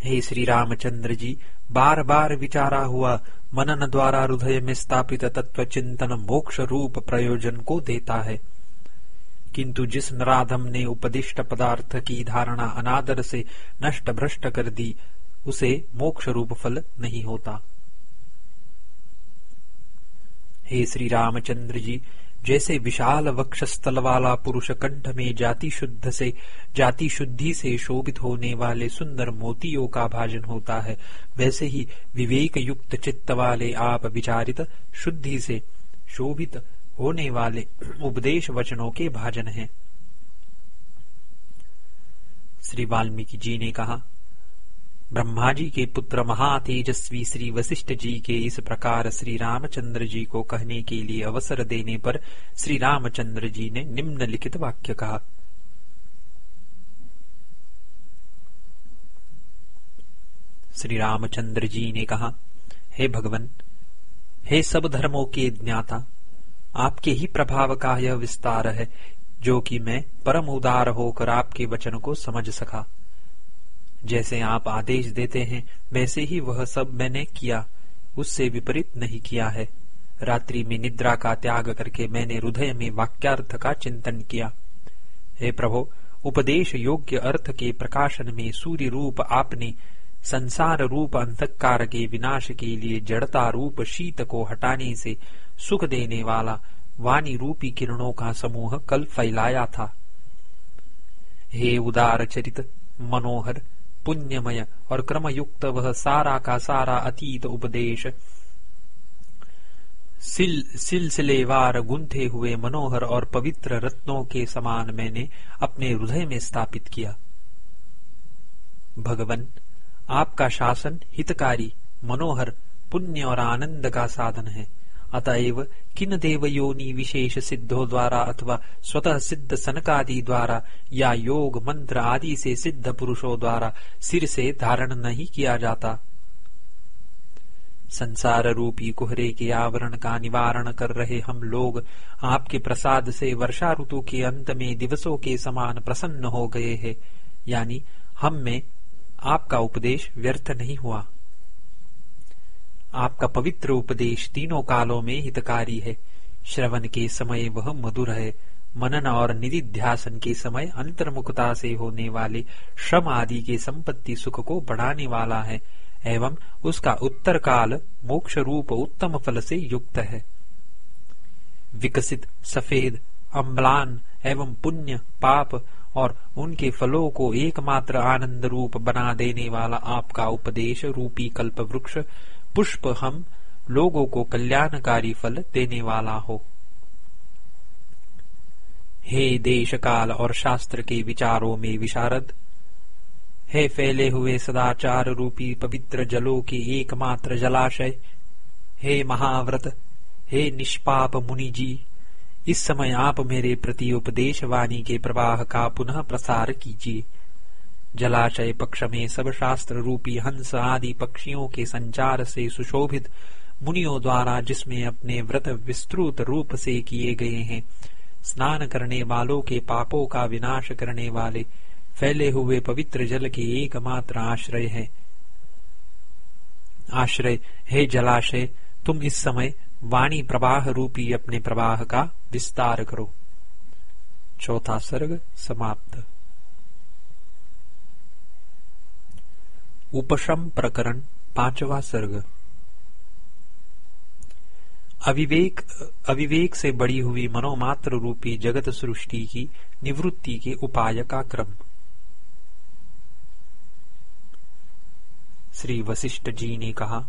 हे श्री रामचंद्र जी बार बार विचारा हुआ मनन द्वारा हृदय में स्थापित तत्व चिंतन मोक्ष रूप प्रयोजन को देता है। किंतु जिस नराधम ने उपदिष्ट पदार्थ की धारणा अनादर से नष्ट भ्रष्ट कर दी, उसे मोक्ष रूप फल नहीं होता। हे श्री रामचंद्र जी जैसे विशाल वक्ष स्थल वाला पुरुष कंठ में जाति शुद्ध से, जाति शुद्धि से शोभित होने वाले सुंदर मोतियों का भाजन होता है, वैसे ही विवेक युक्त चित्त वाले आप विचारित शुद्धि से शोभित होने वाले उपदेश वचनों के भाजन हैं। श्री वाल्मीकि जी ने कहा ब्रह्मा जी के पुत्र महातेजस्वी श्री वशिष्ठ जी के इस प्रकार श्री रामचंद्र जी को कहने के लिए अवसर देने पर श्री रामचंद्र जी ने निम्नलिखित वाक्य कहा। श्री रामचंद्र जी ने कहा, हे भगवान, हे सब धर्मों के ज्ञाता, आपके ही प्रभाव का यह विस्तार है, जो कि मैं परम उदार होकर आपके वचन को समझ सका। जैसे आप आदेश देते हैं, वैसे ही वह सब मैंने किया। उससे विपरीत नहीं किया है। रात्रि में निद्रा का त्याग करके मैंने हृदय में वाक्यार्थ का चिंतन किया। हे प्रभो, उपदेश योग्य अर्थ के प्रकाशन में सूर्य रूप आपने, संसार रूप अंधकार के विनाश के लिए जड़ता रूप शीत को हटाने से सुख देने वाला वाणी रूपी किरणों का समूह कल फैलाया था। हे उदार चरित, मनोहर पुण्यमय और क्रमयुक्त वह सारा का सारा अतीत उपदेश। सिल, सिलसिलेवार गुंथे हुए मनोहर और पवित्र रत्नों के समान मैंने अपने हृदय में स्थापित किया। भगवन, आपका शासन हितकारी, मनोहर, पुण्य और आनंद का साधन है। अतएव किन देवयोनि विशेष सिद्धों द्वारा अथवा स्वतः सिद्ध सनकादि द्वारा या योग मंत्र आदि से सिद्ध पुरुषों द्वारा सिर से धारण नहीं किया जाता? संसार रूपी कुहरे के आवरण का निवारण कर रहे हम लोग आपके प्रसाद से वर्षा ऋतु के अंत में दिवसों के समान प्रसन्न हो गए हैं। यानी हम में आपका उपदेश व्यर्थ नहीं हुआ। आपका पवित्र उपदेश तीनों कालों में हितकारी है। श्रवण के समय वह मधुर है। मनन और निधिध्यासन के समय अंतर्मुखता से होने वाले श्रम आदि के संपत्ति सुख को बढ़ाने वाला है, एवं उसका उत्तर काल मोक्ष रूप उत्तम फल से युक्त है। विकसित सफ़ेद, अम्लान एवं पुण्य, पाप और उनके फलों को एकमात्र आनंद रूप बना देने वाला आपका उपदेश रूपी कल्प वृक्ष पुष्प हम लोगों को कल्याणकारी फल देने वाला हो। हे देश काल और शास्त्र के विचारों में विशारद, हे फैले हुए सदाचार रूपी पवित्र जलों के एकमात्र जलाशय, हे महाव्रत, हे निष्पाप मुनि जी इस समय आप मेरे प्रति उपदेश वाणी के प्रवाह का पुनः प्रसार कीजिए। जलाशय पक्ष में सब शास्त्र रूपी हंस आदि पक्षियों के संचार से सुशोभित मुनियों द्वारा जिसमें अपने व्रत विस्तृत रूप से किए गए हैं। स्नान करने वालों के पापों का विनाश करने वाले फैले हुए पवित्र जल के एकमात्र आश्रय है। आश्रय, हे जलाशय, तुम इस समय वाणी प्रवाह रूपी अपने प्रवाह का विस्तार करो। चौथा सर्ग समाप्त। उपशम प्रकरण, पांचवा सर्ग। अविवेक अविवेक से बड़ी हुई मनोमात्र रूपी जगत सृष्टि की निवृत्ति के उपाय का क्रम। श्री वशिष्ठ जी ने कहा,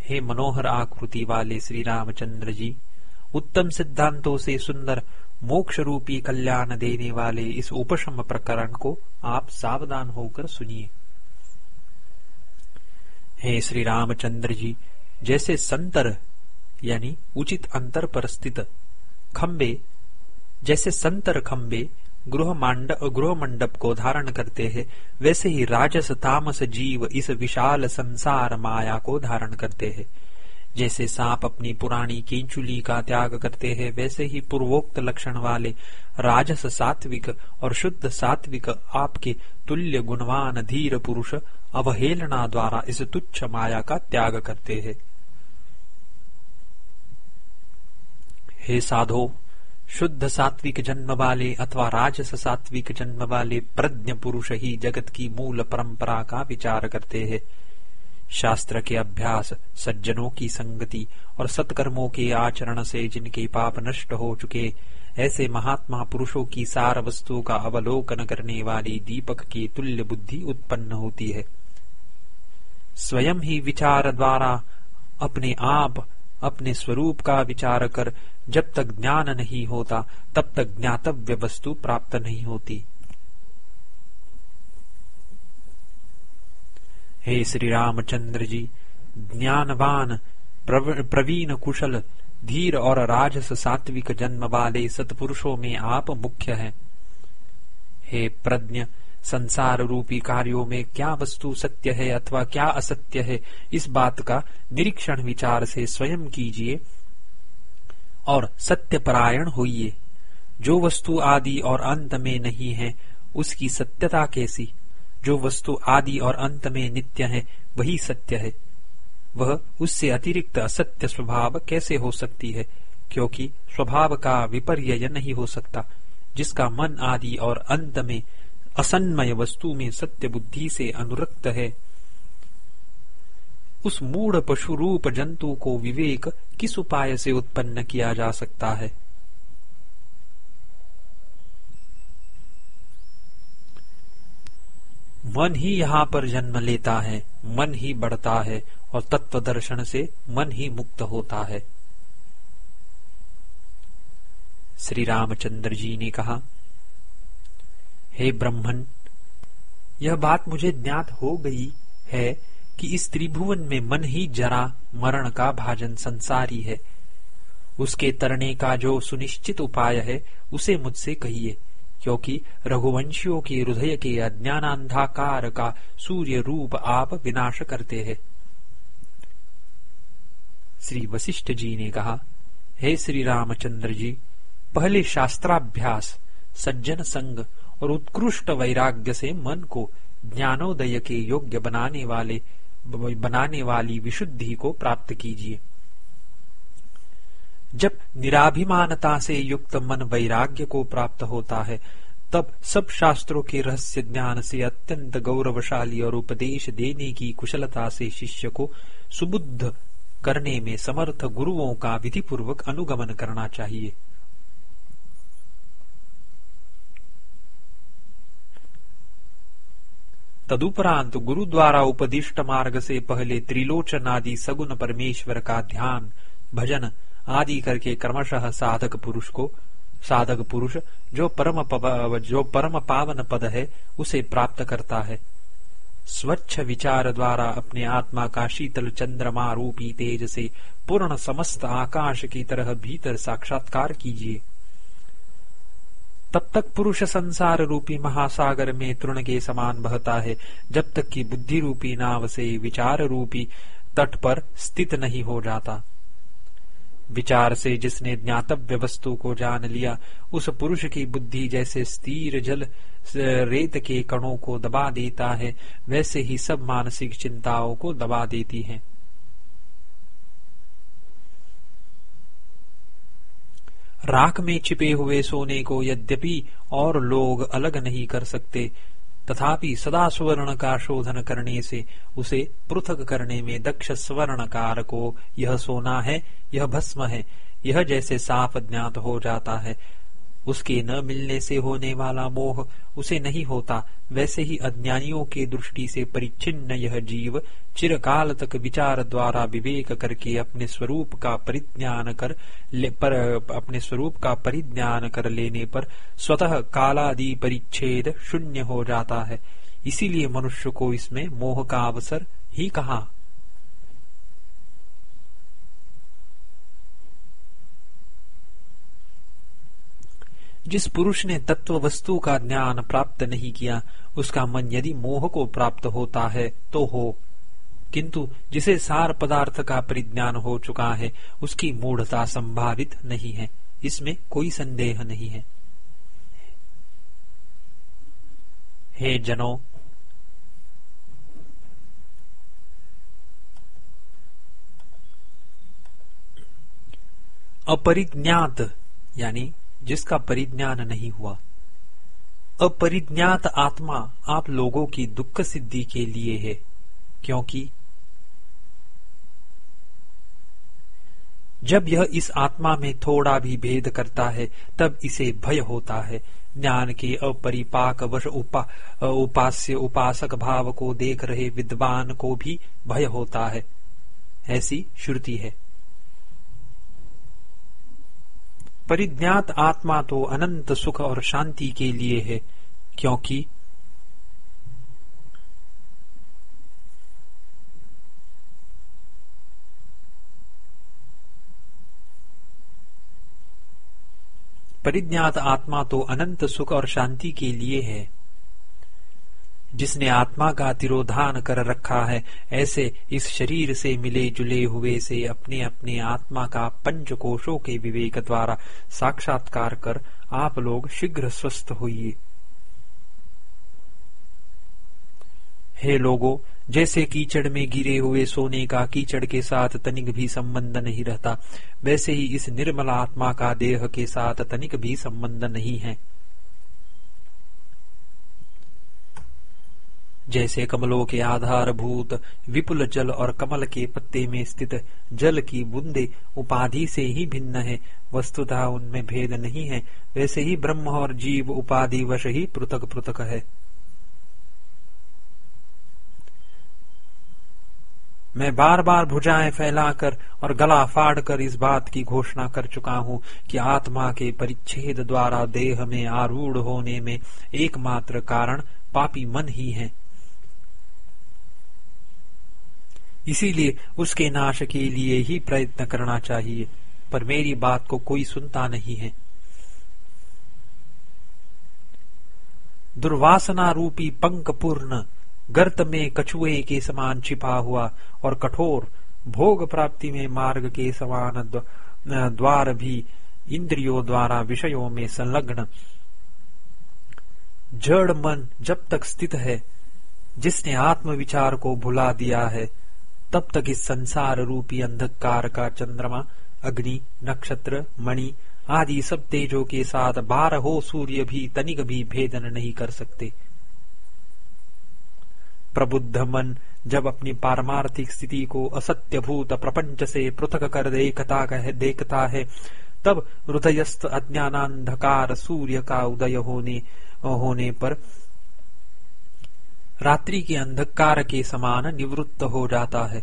हे मनोहर आकृति वाले श्री रामचंद्र जी, उत्तम सिद्धांतों से सुंदर मोक्ष रूपी कल्याण देने वाले इस उपशम प्रकरण को आप सावधान होकर सुनिए। हे श्री रामचंद्र जी, जैसे संतर, यानी उचित अंतर पर स्थित खम्बे जैसे संतर खम्बे गृह गृह मंडप को धारण करते हैं, वैसे ही राजस तामस जीव इस विशाल संसार माया को धारण करते हैं। जैसे सांप अपनी पुरानी केंचुली का त्याग करते हैं, वैसे ही पूर्वोक्त लक्षण वाले राजस सात्विक और शुद्ध सात्विक आपके तुल्य गुणवान धीर पुरुष अवहेलना द्वारा इस तुच्छ माया का त्याग करते हैं। हे साधो, शुद्ध सात्विक जन्म वाले अथवा राजस सात्विक जन्म वाले प्रज्ञ पुरुष ही जगत की मूल परंपरा का विचार करते हैं। शास्त्र के अभ्यास, सज्जनों की संगति और सत्कर्मों के आचरण से जिनके पाप नष्ट हो चुके, ऐसे महात्मा पुरुषों की सार वस्तु का अवलोकन करने वाली दीपक की तुल्य बुद्धि उत्पन्न होती है। स्वयं ही विचार द्वारा अपने आप, अपने स्वरूप का विचार कर जब तक ज्ञान नहीं होता, तब तक ज्ञातव्य वस्तु प्राप्त नहीं होती। हे श्री रामचंद्र जी, ज्ञानवान प्रवीण कुशल, धीर और राजस सात्विक जन्म वाले सतपुरुषों में आप मुख्य हैं। हे प्रज्ञ संसार रूपी कार्यों में क्या वस्तु सत्य है अथवा क्या असत्य है, इस बात का निरीक्षण विचार से स्वयं कीजिए और सत्य परायण होइए। जो वस्तु आदि और अंत में नहीं है, उसकी सत्यता कैसी? जो वस्तु आदि और अंत में नित्य है, वही सत्य है। वह उससे अतिरिक्त असत्य स्वभाव कैसे हो सकती है? क्योंकि स्वभाव का विपर्य नहीं हो सकता। जिसका मन आदि और अंत में असन्मय वस्तु में सत्य बुद्धि से अनुरक्त है। उस मूढ़ पशु रूप जंतु को विवेक किस उपाय से उत्पन्न किया जा सकता है? मन ही यहाँ पर जन्म लेता है, मन ही बढ़ता है और तत्व दर्शन से मन ही मुक्त होता है। श्री रामचंद्र जी ने कहा हे ब्रह्मन, यह बात मुझे ज्ञात हो गई है कि इस त्रिभुवन में मन ही जरा मरण का भाजन संसारी है। उसके तरने का जो सुनिश्चित उपाय है, उसे मुझसे कहिए, क्योंकि रघुवंशियों के हृदय के अज्ञानांधाकार का सूर्य रूप आप विनाश करते हैं। श्री वशिष्ठ जी ने कहा, हे श्री रामचंद्र जी, पहले शास्त्राभ्यास, सज्जन संग और उत्कृष्ट वैराग्य से मन को ज्ञानोदय के योग्य बनाने वाले, बनाने वाली विशुद्धि को प्राप्त कीजिए। जब निराभिमानता से युक्त मन वैराग्य को प्राप्त होता है, तब सब शास्त्रों के रहस्य ज्ञान से अत्यंत गौरवशाली और उपदेश देने की कुशलता से शिष्य को सुबुद्ध करने में समर्थ गुरुओं का विधि पूर्वक अनुगमन करना चाहिए। तदुपरांत गुरु द्वारा उपदिष्ट मार्ग से पहले त्रिलोचन आदि सगुन परमेश्वर का ध्यान, भजन आदि करके क्रमशः साधक पुरुष को, साधक पुरुष, जो परम जो परम पावन पद है, उसे प्राप्त करता है। स्वच्छ विचार द्वारा अपने आत्मा का शीतल चंद्रमा रूपी तेज से पूर्ण समस्त आकाश की तरह भीतर साक्षात्कार कीजिए। तब तक पुरुष संसार रूपी महासागर में तृण के समान बहता है, जब तक कि बुद्धि रूपी नाव से विचार रूपी तट पर स्थित नहीं हो जाता। विचार से जिसने ज्ञातव्य वस्तु को जान लिया, उस पुरुष की बुद्धि जैसे स्थिर जल रेत के कणों को दबा देता है, वैसे ही सब मानसिक चिंताओं को दबा देती है। राख में छिपे हुए सोने को यद्यपि और लोग अलग नहीं कर सकते, तथापि सदा स्वर्ण का शोधन करने से उसे पृथक करने में दक्ष स्वर्णकार को यह सोना है, यह भस्म है, यह जैसे साफ़ ज्ञात हो जाता है। उसके न मिलने से होने वाला मोह उसे नहीं होता। वैसे ही अज्ञानियों के दृष्टि से परिच्छिन्न यह जीव चिरकाल तक विचार द्वारा विवेक करके अपने स्वरूप का परिज्ञान कर ले, पर अपने स्वरूप का परिज्ञान कर लेने पर स्वतः कालादि परिच्छेद शून्य हो जाता है। इसीलिए मनुष्य को इसमें मोह का अवसर ही कहा जिस पुरुष ने तत्व वस्तु का ज्ञान प्राप्त नहीं किया, उसका मन यदि मोह को प्राप्त होता है तो हो। किंतु जिसे सार पदार्थ का परिज्ञान हो चुका है, उसकी मूढ़ता संभावित नहीं है। इसमें कोई संदेह नहीं है। हे जनो, अपरिज्ञात, यानी जिसका परिज्ञान नहीं हुआ। अपरिज्ञात आत्मा आप लोगों की दुख सिद्धि के लिए है क्योंकि जब यह इस आत्मा में थोड़ा भी भेद करता है तब इसे भय होता है। ज्ञान के अपरिपाक वश उपा, उपास्य उपासक भाव को देख रहे विद्वान को भी भय होता है। ऐसी श्रुति है। परिज्ञात आत्मा तो अनंत सुख और शांति के लिए है, क्योंकि परिज्ञात आत्मा तो अनंत सुख और शांति के लिए है। जिसने आत्मा का तिरोधान कर रखा है, ऐसे इस शरीर से मिले जुले हुए से अपने अपने आत्मा का पंच कोशों के विवेक द्वारा साक्षात्कार कर आप लोग शीघ्र स्वस्थ होइए। हे लोगो, जैसे कीचड़ में गिरे हुए सोने का कीचड़ के साथ तनिक भी संबंध नहीं रहता, वैसे ही इस निर्मल आत्मा का देह के साथ तनिक भी संबंध नहीं है। जैसे कमलों के आधारभूत, विपुल जल और कमल के पत्ते में स्थित जल की बूंदे उपाधि से ही भिन्न है। वस्तुतः उनमें भेद नहीं है। वैसे ही ब्रह्म और जीव उपाधि वश ही पृथक पृथक है। मैं बार बार भुजाएँ फैलाकर और गला फाड़ कर इस बात की घोषणा कर चुका हूँ कि आत्मा के परिच्छेद द्वारा देह में आरूढ़ होने में एकमात्र कारण पापी मन ही है। इसीलिए उसके नाश के लिए ही प्रयत्न करना चाहिए। पर मेरी बात को कोई सुनता नहीं है। दुर्वासना रूपी पंक पूर्ण गर्त में कछुए के समान छिपा हुआ और कठोर भोग प्राप्ति में मार्ग के समान द्वार भी इंद्रियों द्वारा विषयों में संलग्न। जड़ मन जब तक स्थित है, जिसने आत्म विचार को भुला दिया है तब तक इस संसार रूपी अंधकार का चंद्रमा, अग्नि, नक्षत्र, मणि आदि सब तेजों के साथ बारह सूर्य भी तनिक भी भेदन नहीं कर सकते। प्रबुद्ध मन जब अपनी पारमार्थिक स्थिति को असत्यभूत प्रपंच से पृथक कर देखता है देखता है, तब हृदयस्थ अज्ञानांधकार सूर्य का उदय होने होने पर रात्रि के अंधकार के समान निवृत्त हो जाता है।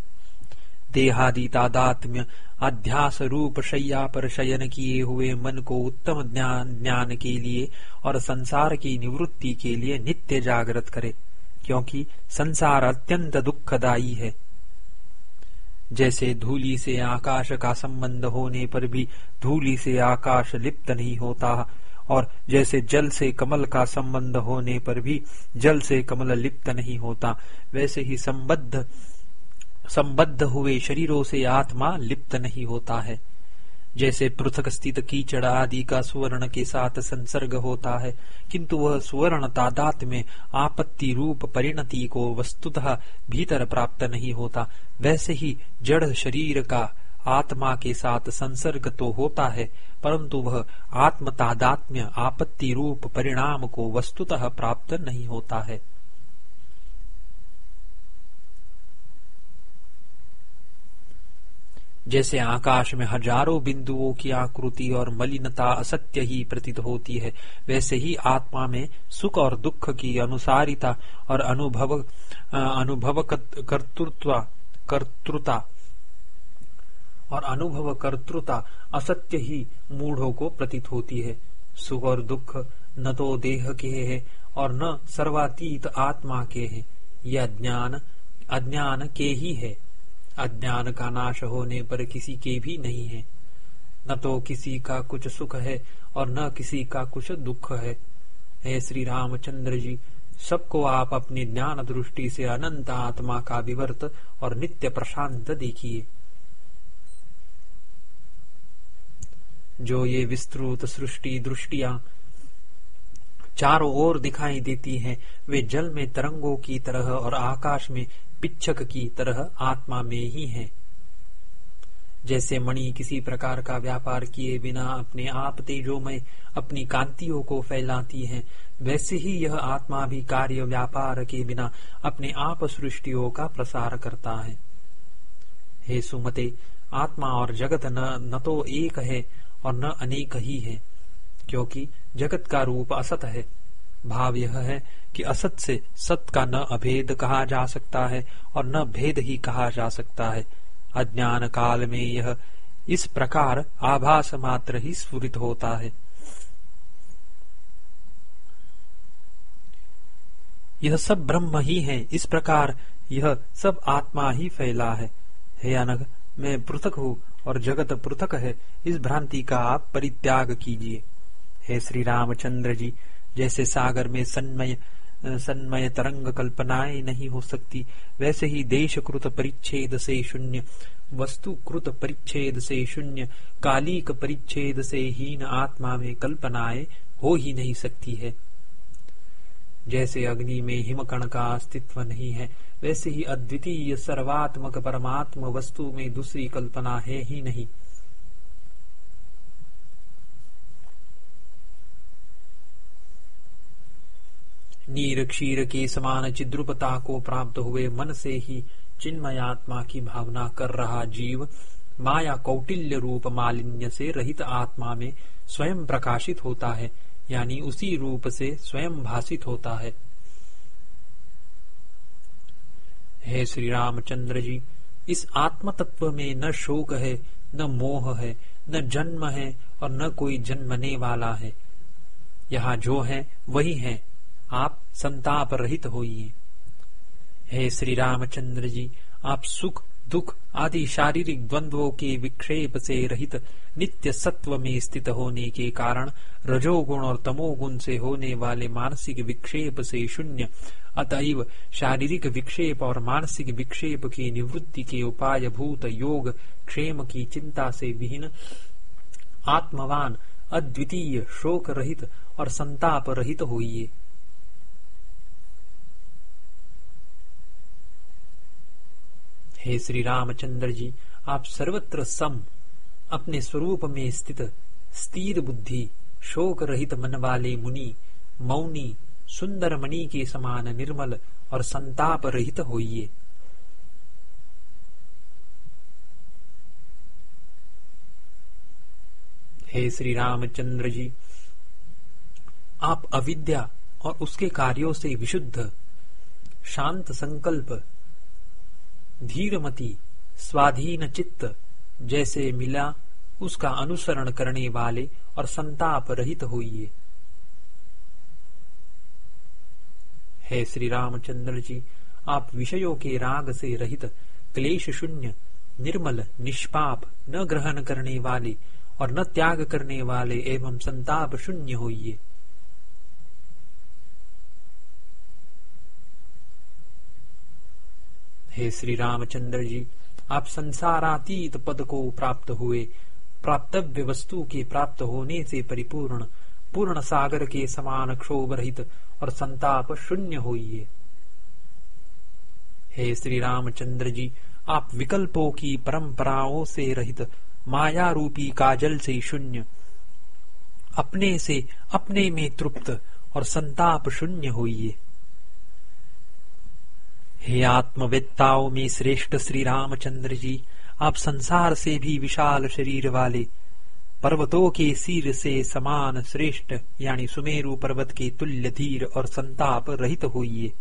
देहादि तादात्म्य अध्यास रूप शैया पर शयन किए हुए मन को उत्तम ज्ञान के लिए और संसार की निवृत्ति के लिए नित्य जागृत करे, क्योंकि संसार अत्यंत दुखदायी है। जैसे धूली से आकाश का संबंध होने पर भी धूली से आकाश लिप्त नहीं होता और जैसे जल से कमल का संबंध होने पर भी जल से कमल लिप्त नहीं होता, वैसे ही संबद्ध संबद्ध हुए शरीरों से आत्मा लिप्त नहीं होता है। जैसे पृथक स्थित कीचड़ आदि का सुवर्ण के साथ संसर्ग होता है, किंतु वह सुवर्ण तादात में आपत्ति रूप परिणति को वस्तुतः भीतर प्राप्त नहीं होता, वैसे ही जड़ शरीर का आत्मा के साथ संसर्ग तो होता है, परंतु वह आत्म तादात्म्य आपत्ति रूप परिणाम को वस्तुतः प्राप्त नहीं होता है। जैसे आकाश में हज़ारों बिंदुओं की आकृति और मलिनता असत्य ही प्रतीत होती है, वैसे ही आत्मा में सुख और दुख की अनुसारिता और अनुभव अनुभव कर्तृत्व, कर्तृता और अनुभव कर्तृता असत्य ही मूढ़ों को प्रतीत होती है। सुख और दुख न तो देह के है और न सर्वातीत आत्मा के है। यह ज्ञान अज्ञान के ही है। अज्ञान का नाश होने पर किसी के भी नहीं है। न तो किसी का कुछ सुख है और न किसी का कुछ दुख है। हे श्री रामचंद्र जी, सबको आप अपनी ज्ञान दृष्टि से अनंत आत्मा का विवर्त और नित्य प्रशांत देखिए। जो ये विस्तृत सृष्टि दृष्टिया चारों ओर दिखाई देती हैं, वे जल में तरंगों की तरह और आकाश में पिच्छक की तरह आत्मा में ही है। जैसे मणि किसी प्रकार का व्यापार किए बिना अपने आप तेजो में अपनी कांतियों को फैलाती है, वैसे ही यह आत्मा भी कार्य व्यापार के बिना अपने आप सृष्टियों का प्रसार करता है। हे सुमते, आत्मा और जगत न न तो एक है और न अनेक ही है, क्योंकि जगत का रूप असत है। भाव यह है कि असत से सत का न अभेद कहा जा सकता है और न भेद ही कहा जा सकता है। अज्ञान काल में यह इस प्रकार आभास मात्र ही स्फुरित होता है। यह सब ब्रह्म ही है, इस प्रकार यह सब आत्मा ही फैला है। हे अनग मैं पृथक हूँ और जगत पृथक है, इस भ्रांति का आप परित्याग कीजिए। हे श्री रामचंद्र जी, जैसे सागर में सन्मय सन्मय तरंग कल्पनाएँ नहीं हो सकती, वैसे ही देशकृत परिच्छेद से शून्य, वस्तुकृत परिच्छेद से शून्य, कालिक परिच्छेद से हीन आत्मा में कल्पनाएँ हो ही नहीं सकती है। जैसे अग्नि में हिमकण का अस्तित्व नहीं है, वैसे ही अद्वितीय सर्वात्मक परमात्म वस्तु में दूसरी कल्पना है ही नहीं। नीर क्षीर के समान चिद्रुपता को प्राप्त हुए मन से ही चिन्मयात्मा की भावना कर रहा जीव, माया कौटिल्य रूप मालिन्य से रहित आत्मा में स्वयं प्रकाशित होता है। यानी उसी रूप से स्वयं भाषित होता है। हे श्री रामचंद्र जी, इस आत्म तत्व में न शोक है, न मोह है, न जन्म है और न कोई जन्मने वाला है। यहाँ जो है, वही है। आप संताप रहित होइए। हे श्री रामचंद्र जी, आप सुख दुख आदि शारीरिक द्वंद्वों के विक्षेप से रहित नित्य सत्व में स्थित होने के कारण रजोगुण और तमोगुण से होने वाले मानसिक विक्षेप से शून्य, अतएव शारीरिक विक्षेप और मानसिक विक्षेप की निवृत्ति के उपाय भूत योग क्षेम की चिंता से विहीन आत्मवान अद्वितीय शोक रहित और संताप रहित होइए। हे श्री रामचंद्र जी, आप सर्वत्र सम, अपने स्वरूप में स्थित स्थिर बुद्धि शोक रहित मन वाले मुनि, मौनी सुंदर मणि के समान निर्मल और संताप रहित होइए। हे श्री रामचंद्र जी, आप अविद्या और उसके कार्यों से विशुद्ध, शांत संकल्प धीरमती, स्वाधीन चित्त जैसे मिला उसका अनुसरण करने वाले और संताप रहित होइए। हे श्री रामचंद्र जी, आप विषयों के राग से रहित, क्लेश शून्य, निर्मल, निष्पाप, न ग्रहण करने वाले और न त्याग करने वाले एवं संताप शून्य होइए। हे श्री रामचंद्र जी, आप संसारातीत पद को प्राप्त हुए, प्राप्तव्य वस्तु के प्राप्त होने से परिपूर्ण, पूर्ण सागर के समान क्षोभ रहित और संताप शून्य होइए। हे श्री रामचंद्र जी, आप विकल्पों की परंपराओं से रहित माया रूपी काजल से शून्य, अपने से अपने में तृप्त और संताप शून्य होइए। हे आत्मवेत्ताओं में श्रेष्ठ श्री रामचंद्र जी आप संसार से भी विशाल शरीर वाले। पर्वतों के सिर से समान श्रेष्ठ, यानी सुमेरु पर्वत के तुल्य धीर और संताप रहित होइए।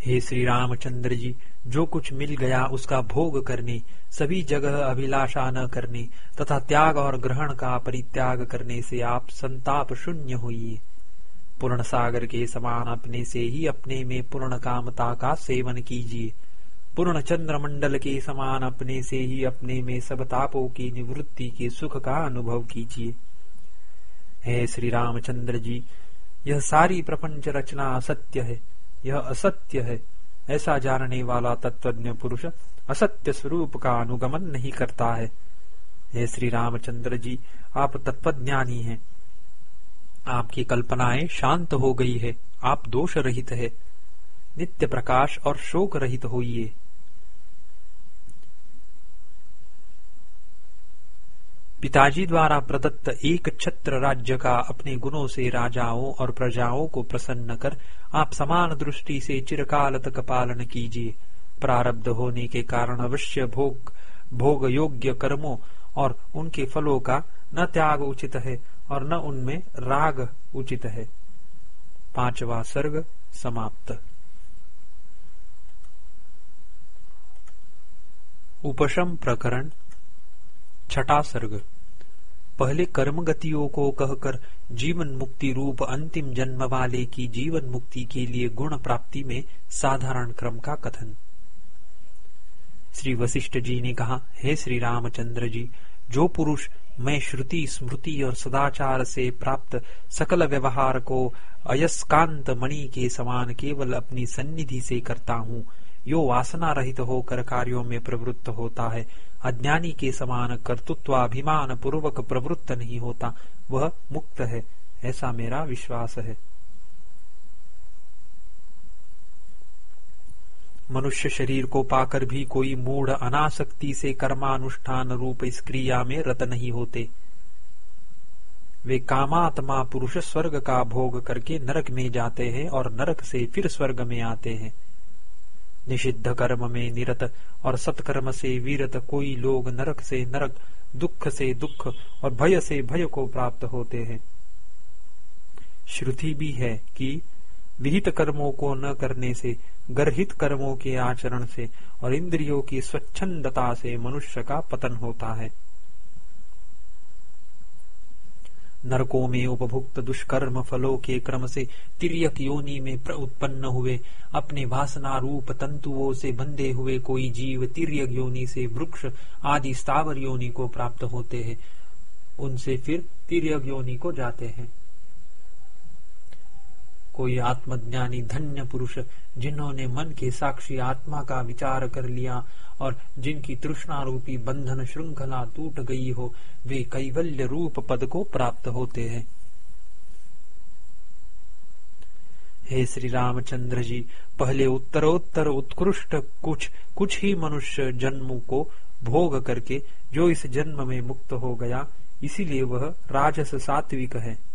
हे श्री रामचंद्र जी जो कुछ मिल गया उसका भोग करने, सभी जगह अभिलाषा न करने, तथा त्याग और ग्रहण का परित्याग करने से आप संताप शून्य होइए। पूर्ण सागर के समान अपने से ही अपने में पूर्ण कामता का सेवन कीजिए। पूर्ण चंद्र मंडल के समान अपने से ही अपने में सब तापों की निवृत्ति के सुख का अनुभव कीजिए। हे श्री रामचंद्र जी, यह सारी प्रपंच रचना असत्य है। यह असत्य है। ऐसा जानने वाला तत्वज्ञ पुरुष असत्य स्वरूप का अनुगमन नहीं करता है। हे श्री रामचंद्र जी, आप तत्वज्ञानी हैं। आपकी कल्पनाएँ शांत हो गई है, आप दोष रहित है, नित्य प्रकाश और शोक रहित होइए। पिताजी द्वारा प्रदत्त एक छत्र राज्य का अपने गुणों से राजाओं और प्रजाओं को प्रसन्न कर आप समान दृष्टि से चिरकाल तक पालन कीजिए। प्रारब्ध होने के कारण अवश्य भोग भोग योग्य कर्मों और उनके फलों का न त्याग उचित है और न उनमें राग उचित है। पांचवा सर्ग समाप्त। उपशम प्रकरण, छठा सर्ग। पहले कर्म गतियों को कहकर जीवन मुक्ति रूप अंतिम जन्म वाले की जीवन मुक्ति के लिए गुण प्राप्ति में साधारण क्रम का कथन। श्री वशिष्ठ जी ने कहा, हे श्री रामचंद्र जी, जो पुरुष मैं श्रुति, स्मृति और सदाचार से प्राप्त सकल व्यवहार को अयस्कांत मणि के समान केवल अपनी सन्निधि से करता हूँ। यो वासना रहित होकर कार्यों में प्रवृत्त होता है। अज्ञानी के समान कर्तृत्वाभिमान पूर्वक प्रवृत्त नहीं होता। वह मुक्त है, ऐसा मेरा विश्वास है। मनुष्य शरीर को पाकर भी कोई मूढ़ अनासक्ति से कर्मानुष्ठान रूप इस क्रिया में रत नहीं होते। वे कामात्मा पुरुष स्वर्ग का भोग करके नरक में जाते हैं और नरक से फिर स्वर्ग में आते हैं। निषिद्ध कर्म में निरत और सत्कर्म से वीरत कोई लोग नरक से नरक, दुख से दुख और भय से भय को प्राप्त होते हैं। श्रुति भी है कि विहित कर्मों को न करने से, गर्हित कर्मों के आचरण से और इंद्रियों की स्वच्छंदता से मनुष्य का पतन होता है। नरकों में उपभुक्त दुष्कर्म फलों के क्रम से तिरक योनि में उत्पन्न हुए, अपने वासना रूप तंतुओं से बंधे हुए कोई जीव तिरक योनि से वृक्ष आदि स्थावर योनि को प्राप्त होते हैं। उनसे फिर तिरक योनि को जाते हैं। कोई आत्मज्ञानी धन्य पुरुष जिन्होंने मन के साक्षी आत्मा का विचार कर लिया और जिनकी तृष्णा रूपी बंधन श्रृंखला टूट गई हो, वे कैवल्य रूप पद को प्राप्त होते हैं। हे श्री रामचंद्र जी, पहले उत्तरोत्तर उत्कृष्ट कुछ कुछ ही मनुष्य जन्म को भोग करके जो इस जन्म में मुक्त हो गया, इसीलिए वह राजस सात्विक है।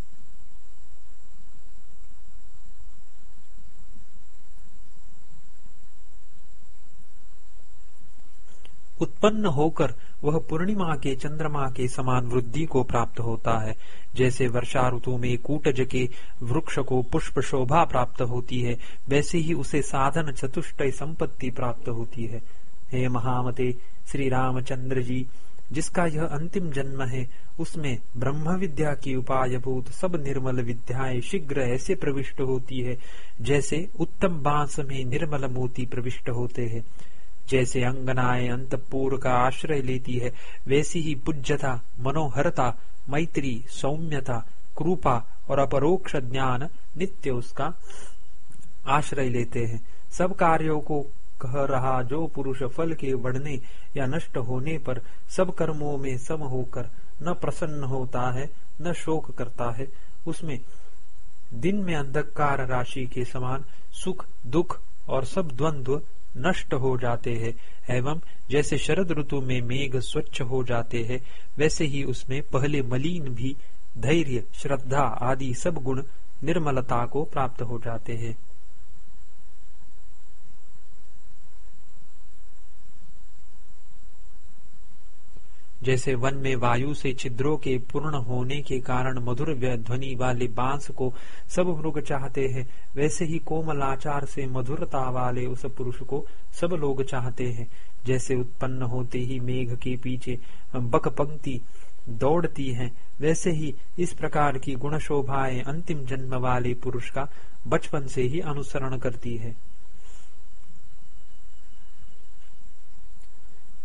उत्पन्न होकर वह पूर्णिमा के चंद्रमा के समान वृद्धि को प्राप्त होता है। जैसे वर्षा ऋतु में कूटज के वृक्ष को पुष्प शोभा प्राप्त होती है, वैसे ही उसे साधन चतुष्ट संपत्ति प्राप्त होती है। हे महामते, श्री रामचंद्र जी, जिसका यह अंतिम जन्म है, उसमें ब्रह्म विद्या की उपायभूत सब निर्मल विद्याएँ शीघ्र ऐसे प्रविष्ट होती है, जैसे उत्तम बाँस में निर्मल मोती प्रविष्ट होते हैं। जैसे अंगनाएँ अंतपुर का आश्रय लेती है, वैसी ही पूज्यता, मनोहरता, मैत्री, सौम्यता, कृपा और अपरोक्ष ज्ञान नित्य उसका आश्रय लेते हैं। सब कार्यों को कह रहा जो पुरुष फल के बढ़ने या नष्ट होने पर सब कर्मों में सम होकर न प्रसन्न होता है, न शोक करता है। उसमें दिन में अंधकार राशि के समान सुख, दुख और सब द्वंद्व नष्ट हो जाते हैं, एवं जैसे शरद ऋतु में मेघ स्वच्छ हो जाते हैं, वैसे ही उसमें पहले मलिन भी धैर्य, श्रद्धा आदि सब गुण निर्मलता को प्राप्त हो जाते हैं। जैसे वन में वायु से छिद्रों के पूर्ण होने के कारण मधुर ध्वनि वाले बाँस को सब मृग चाहते हैं, वैसे ही कोमल आचार से मधुरता वाले उस पुरुष को सब लोग चाहते हैं। जैसे उत्पन्न होते ही मेघ के पीछे बक पंक्ति दौड़ती है, वैसे ही इस प्रकार की गुण शोभाएँ अंतिम जन्म वाले पुरुष का बचपन से ही अनुसरण करती है।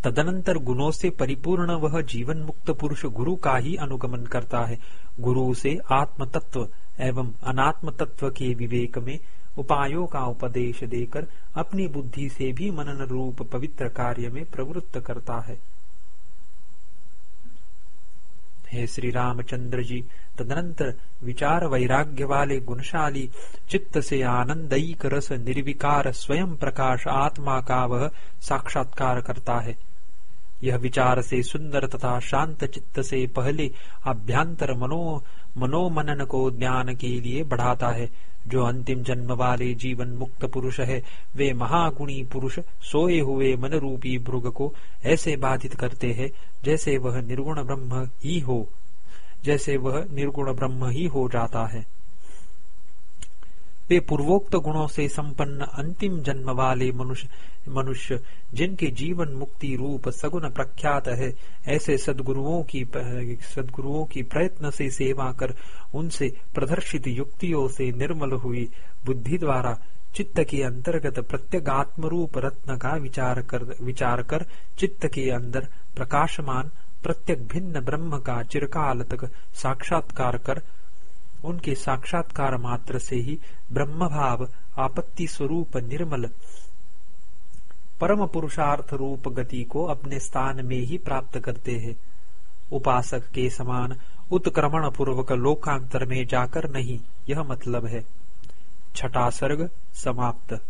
तदनंतर गुणों से परिपूर्ण वह जीवन मुक्त पुरुष गुरु का ही अनुगमन करता है। गुरु से आत्म तत्व एवं अनात्म तत्व के विवेक में उपायों का उपदेश देकर अपनी बुद्धि से भी मनन रूप पवित्र कार्य में प्रवृत्त करता है। हे श्री रामचंद्र जी, तदनंतर विचार वैराग्य वाले गुणशाली, चित्त से आनंदयिक रस निर्विकार स्वयं प्रकाश आत्मा का वह साक्षात्कार करता है। यह विचार से सुंदर तथा शांत चित्त से पहले अभ्यांतर मनो, मनोमनन को ज्ञान के लिए बढ़ाता है। जो अंतिम जन्म वाले जीवन मुक्त पुरुष है, वे महागुणी पुरुष सोए हुए मन रूपी भृग को ऐसे बाधित करते हैं, जैसे वह निर्गुण ब्रह्म ही हो, जैसे वह निर्गुण ब्रह्म ही हो जाता है। वे पूर्वोक्त गुणों से संपन्न अंतिम जन्म वाले मनुष्य मनुष्य, जिनके जीवन मुक्ति रूप सगुण प्रख्यात है, ऐसे सदगुरुओं की सदगुरुओं की प्रयत्न से सेवा कर उनसे प्रदर्शित युक्तियों से निर्मल हुई बुद्धि द्वारा चित्त के अंतर्गत प्रत्यगात्म रूप रत्न का विचार कर विचार कर चित्त के अंदर प्रकाशमान प्रत्येक भिन्न ब्रह्म का चिरकाल तक साक्षात्कार कर उनके साक्षात्कार मात्र से ही ब्रह्म भाव आपत्ति स्वरूप निर्मल परम पुरुषार्थ रूप गति को अपने स्थान में ही प्राप्त करते हैं। उपासक के समान उत्क्रमण पूर्वक लोकांतर में जाकर नहीं, यह मतलब है। छठा सर्ग समाप्त।